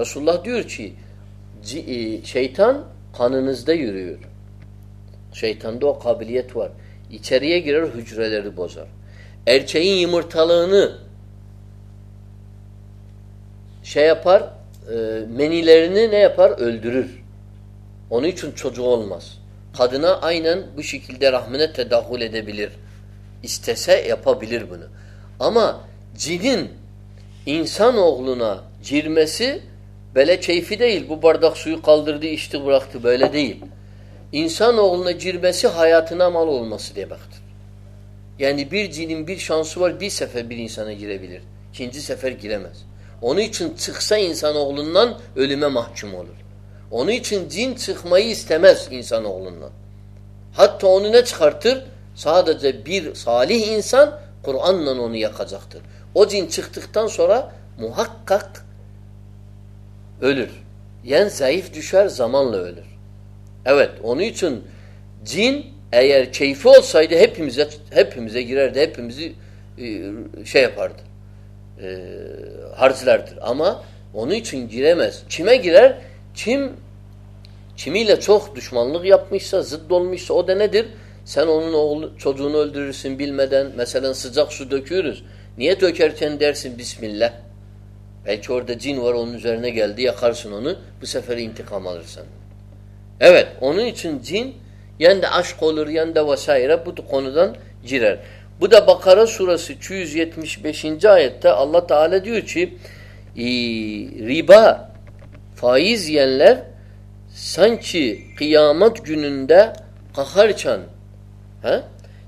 رسول سیتان خان سیتاندو خبلی گرجر بزار ارچر تھا لفار مینی لفار ارچنس جغل مس خدن آئی بے رامین اسٹا بھی اگلونا جیر میس بلیا چیفے بہت بڑھ سیل دردیشت انسان اول نرمس حیات نا مال اولما سبتر یعنی بر جین شان سور سفیر شن سے سفیر گرم اون چھخ سا انسان اولن محچم اونو چھ زین سکھ میم عل ہتھ اونی چھتر سہدت سالح انسان اون زخت او زین چھت تک تا سورا مو حق زمان لونی ٹھن زین پھیمزی شیف ہر تر ہر چل تر آما اونی چھ گرا میچ چھ گرارم چمی لہ چوکھ دشمن لوگ سا زد سو دینا در سولہ سمبل سا سز چورس نیے جنوری اخر سن سفر انتخاب چھن جین یا دہ وسائرہ بہ بخار چھت مشین جائت اللہ تعالیٰ دبا فائز سنچ قیامت جن دہ قخر چھ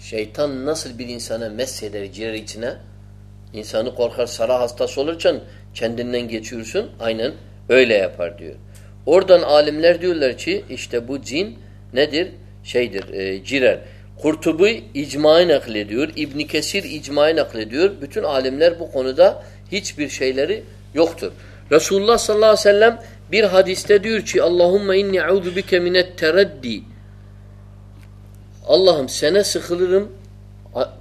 سرا حسطہ ننگیم اجمان ابن اجماین اخل عالم نہربہ رسول اللہم سنہ سہل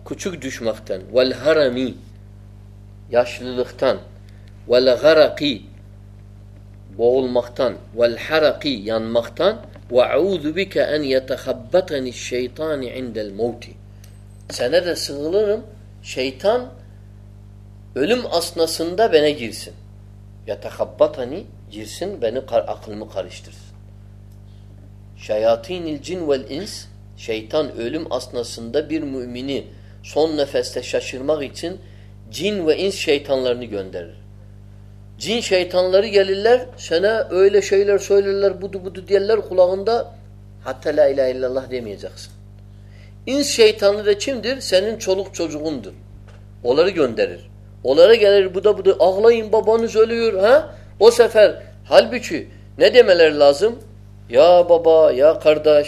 کھچ دختن ول حرمی یا شل و حرقی بول مختن و حرقی حبت انی شیتھان سن سہلم شیتم اسنا سندہ جرسن حبت انی جرسنکھ سائتھن جن و شاہیان جین شاہی جیلنگ یا بابا یا خرداش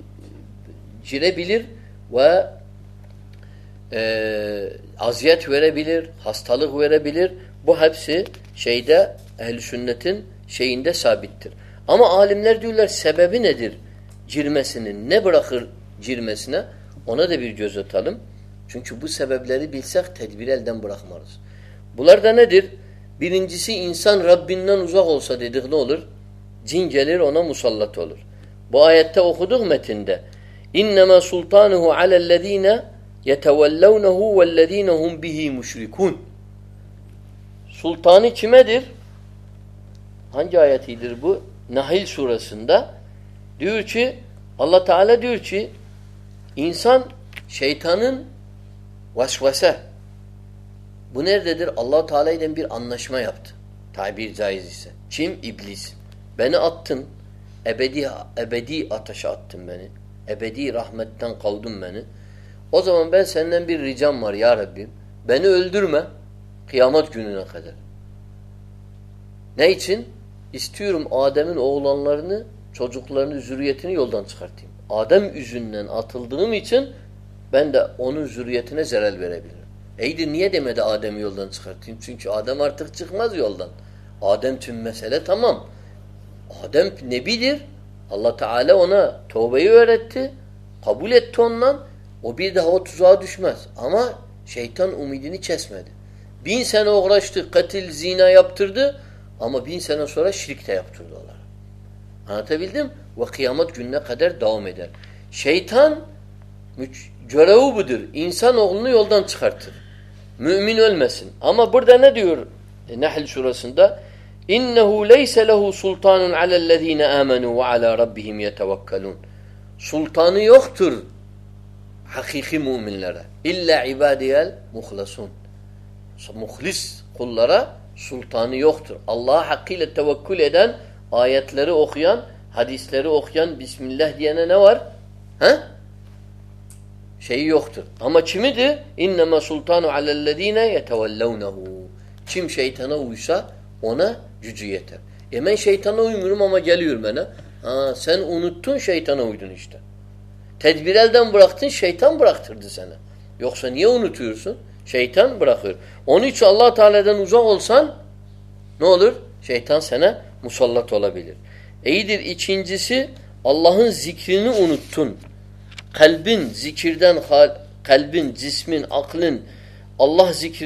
چیرا ہسطال ہوئے بہت سے تھن سی داب آل ندیر جرمن جیر منا دزت عالم چن چبو ایک بڑا خمار بولار داندیر رابع اولر جین جیرر مساللہ بہ اتھا اخدو م انما سلطانه على الذين يتولونه والذين هم به مشركون سلطانı kimedir? Hangi ayetidir bu? Nahil surasında diyor ki Allah Teala diyor ki insan şeytanın vesvese bu nerededir? Allah Teala ile bir anlaşma yaptı. Tabir caiz ise. Kim? İblis. Beni attın. Ebedi, ebedi ateşe attın beni. ابدی رحمت تنگمین رجا مریبرما قیامت نیچن اس چیز عدم اولان لرن چوجھ لرن ضرورتان تھی عدم اسوریت نیت علدان عدم تھمام عدم نبی در اللہ تعالیٰ اوبے قبول اوبید اما شیتھان اومیدین چیس مدد زینا افترد اما بیس رش شرکت وقت جنہ قدر دیدر شیتھان جڑ ان سما بڑے نہل سورہ سندہ اِنَّهُ لَيْسَ لَهُ سُلْطَانٌ عَلَى الَّذ۪ينَ آمَنُوا وَعَلَى رَبِّهِمْ يَتَوَكَّلُونَ Sultanı yoktur hakiki müminlere. İlla ibadiyel muhlasun. Muhlis kullara sultanı yoktur. Allah'a hakkıyla tevekkül eden, ayetleri okuyan, hadisleri okuyan, Bismillah diyene ne var? He? Şeyi yoktur. Ama kimidir? اِنَّمَا سُلْطَانُ عَلَى الَّذ۪ينَ يَتَوَلَّوْنَهُ Kim şeytana uysa, ایم سیتانوام انتھن سیتھان بڑا سینا سن سیتان بڑا اللہ تعالی دن ازا نو لڑان سنا مس اللہ تعالی جسے اللہ ذکر نلبیندان جسمین اللہ ذکر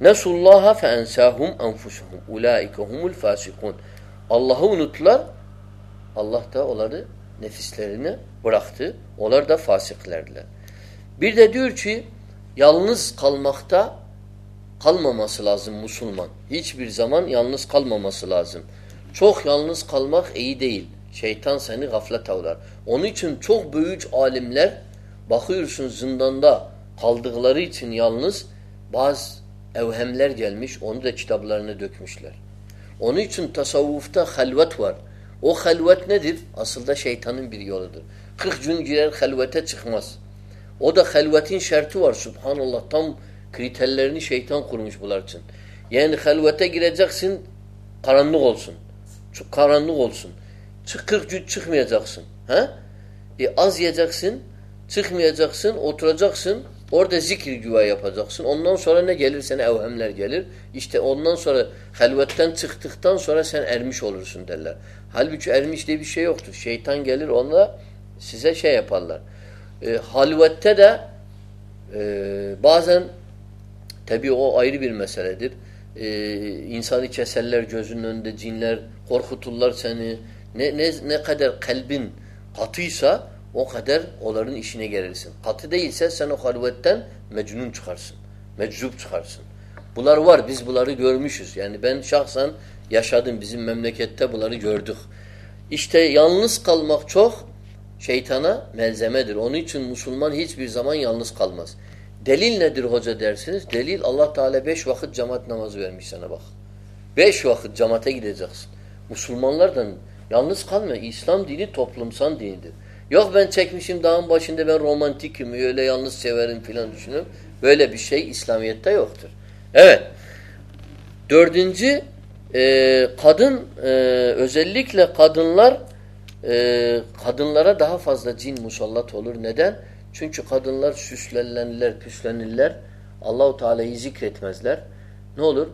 نص الحہ فیسہ فاصق اللہ اللہ تولدہ اولر دہ فیصق یل نز خلمختہ خلمہ مسلمان یہ زمان یل نسمہ صلام چوکھ یل نز خلم عی دیل شیطھان سین غفلت اونچ بچ عالم لر بخر سن زندہ چھلز ب evhemler gelmiş, onu da kitaplarına dökmüşler. Onun için tasavvufta halvet var. O halvet nedir? Aslında şeytanın bir yoludur. Kırk gün girer halvete çıkmaz. O da halvetin şerti var. Subhanallah tam kriterlerini şeytan kurmuş bunlar için. Yani halvete gireceksin, karanlık olsun. Çok karanlık olsun. Çık, kırk gün çıkmayacaksın. He? E, az yiyeceksin, çıkmayacaksın, oturacaksın, اوور ذکر جو ہے سن اون سہ گیلر سین اوہمر گیلر اون سور حل وتھن سخت سرا سرمشر سن حل ارمش دیخت شاہ گیلر اوہل شاہر حلوتہ باذی او ایربن مسلسانی جینر خورخت اللہ سنبین ہاتھ سا اوخر او لڑ سات جن سوبھ خر س بلر وز بلار یعنی شاہ سان یا شادم بلار جڑ دھل نسل مخ شاہی میمہ در اون چھ مسلمان ہی زما یل نسمس دلیل نر حضرت دلیل اللہ تعالی بے ش وقت جماعت نماز بے ش وقت جماعت مسلمان لرد یونس اِسلام دینی توفل سان دین یوخبین چیک مشم داں باشند اسلامی دہا فضل مسلۃ ندین چنچ خد الرہ اللہ تعالی ذکر نولور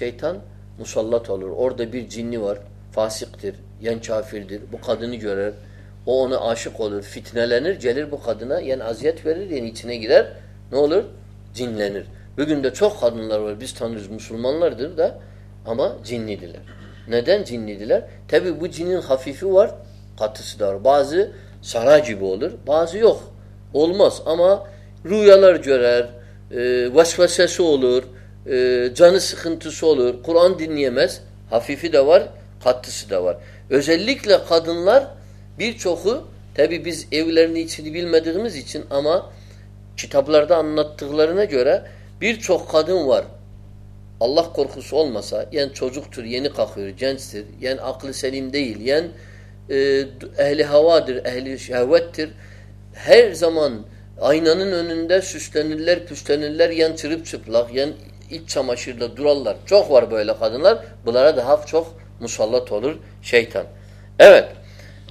شیطان مصل عور دبیر جینور فاسقطر یافر در بخن آشونا لین بو خادنہ یعنی آزیہ یہ چھ نگر نوڑ جن لینا چکن لار مسلمان لردر دا ہما جن نیلر نا دین جلار باز سارا جی بولر باز یخ اولمس روس وسی سکھنٹ ہاف کات لادن لار بیر چوکیز یہ چوکھ خادم و اللہ کور سول مسا یعنی چوز یعنی جینس تھی یعنی عقل سلین دیل یعنی اہل حوادر اہل شہوتھیمان آئین یعنی صرف چوک و حف چوکھ مص اللہ شاہی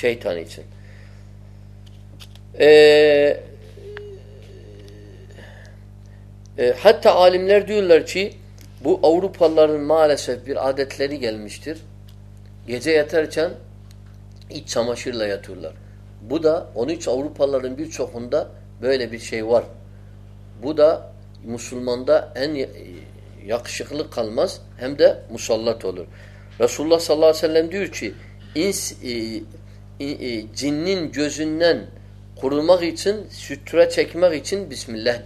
شاہی تھانی عورفر مسلمان رسول جن جزن کورما گئی چن سر چیکما گئی چنسمیلن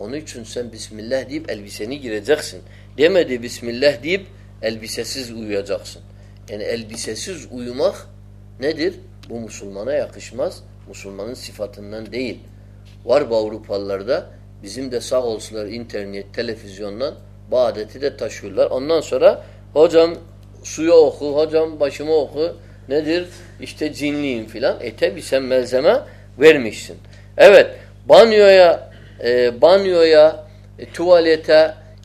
ہنس بیسملہ دیپ ایل گیرا جاسن ڈی مسم اللہ حدیب اللہ جاکسن اوماخ ندیر بو مسلمانس مسلمان سفا دیر وار باؤ روپا اللہ دا بیما سا ہسلر ایٹرنیٹ ٹھلیفیژن با تی دس اُن سر ہاں سوکھ ہزام باسما ہوخ ندر اسینی فی الحال بانویا بانویا ٹوالا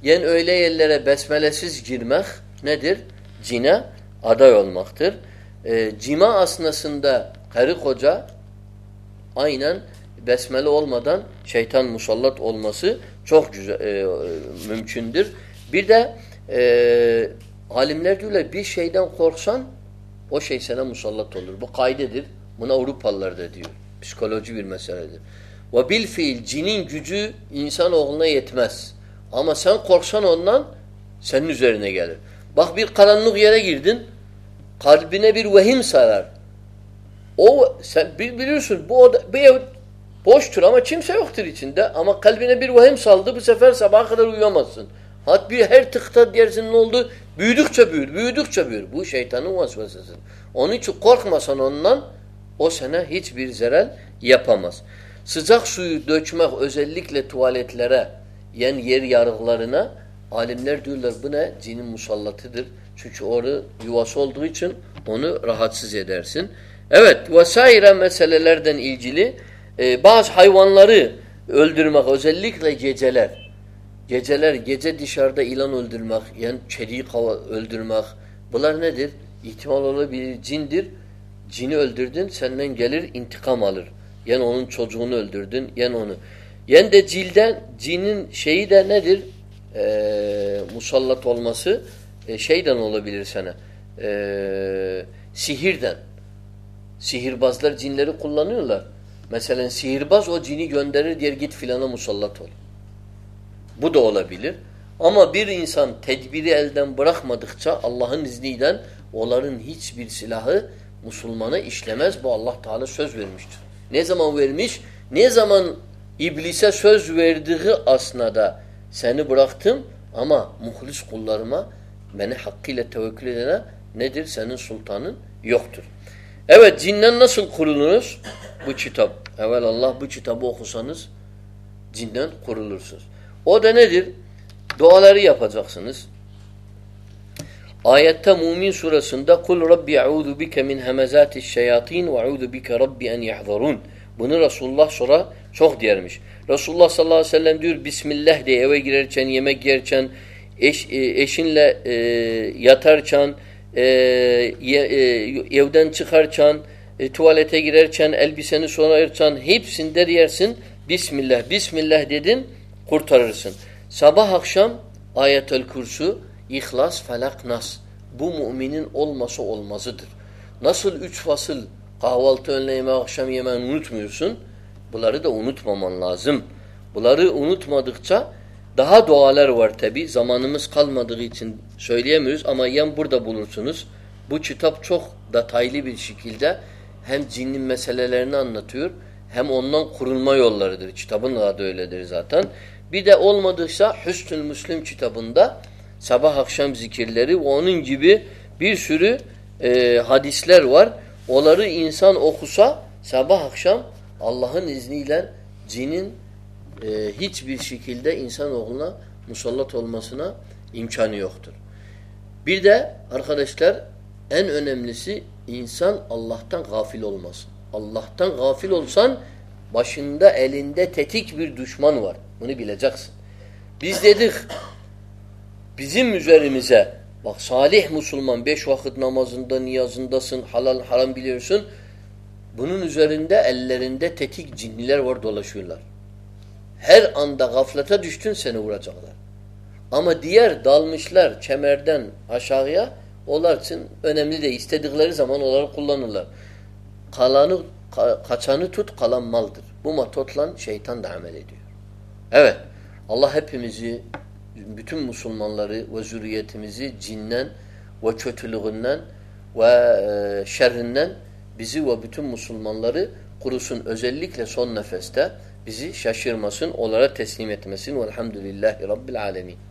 یہ لے رہے بیسمہل جکھ ندیر جینا ادا مختر جیما آسنا سند ہر خوجہ آئینان بیسمہ الول مدان شیطان مسلۃ اولمہ سے عالم لول بی شیتان خورسان بخب نادن خطب نبیر وحیم سرارم سوختہ وحیم سر اوک مسا اونانا اسر یا پہ مس سک سوئی والا لڑ لو نیند سر سول سنو راحت گزلر گیج دیسارمک یعن چھادرماک بولار ندیر جین دیر جینے ادردن سن گلیر یعنی چھون دردن یعنی یعنی دل دان جینے شہی دید مسل ماس دانو سنا سہر دان سہر باز لر جن لرار کلان سہر باز جینے گیت فیلانا مساللہ Bu da olabilir. Ama bir insan tedbiri elden bırakmadıkça Allah'ın izniyle onların hiçbir silahı musulmana işlemez. Bu Allah Teala söz vermiştir. Ne zaman vermiş? Ne zaman iblise söz verdiği asnada seni bıraktım ama muhlis kullarıma beni hakkıyla tevekkül edene nedir? Senin sultanın yoktur. Evet cinden nasıl kurulunuz? Bu kitap. Evvel Allah bu kitabı okusanız cinden kurulursunuz. رس اللہ رسول صلی اللہ دور دے و چن گیئر گرار چنبی سین در سنس مل مہ دے دن كرتر سن سبا حقشم آیا تل كر سہ اخلاص پھلك نس بھو مومی اول مس اولما ذر نسل یہ سن بل اون لازم بلار اونت ما دكھ كا دہا دل تبھی زمانہ مس خل مدی ثلیا بردہ بول سنس بتب چوكھ دہ تھالی شكیل جینا تھیور ہم اونا كورنما الردر لادر ذات بی دول مدٹین مسلم چیتا بندہ صبہ حقشم ذکیلر ون جی بیر شرے حادیس لیر اولر اِنسان اوخوسا صبہ حقشم اللہ نظنی لہر جینن ہچ بر سکھیل دہ انسان اخلا مسلۃ علم انسان اختر بیر درخت اسلیر این اون ایم نسی انسان اللہ تہ غافیل علمس اللہ تنہ غافی المسان başında elinde tetik bir düşman var. Bunu bileceksin. Biz dedik bizim üzerimize bak salih musulman beş vakit namazında niyazındasın halal haram biliyorsun. Bunun üzerinde ellerinde tetik cinniler var dolaşıyorlar. Her anda gaflete düştün seni vuracaklar. Ama diğer dalmışlar çemerden aşağıya onlar için önemli de istedikleri zaman onları kullanırlar. Kalanı کچھانت کال مال بو مطلب شہیدان دہام الہ فیمزیم مسلمان لار زورزی جن چتلو شہرن مسلمان لارسن از نفیستہ شا شیرما سن الا تسیم اہتماسن الحمد اللہ رحم بلع علی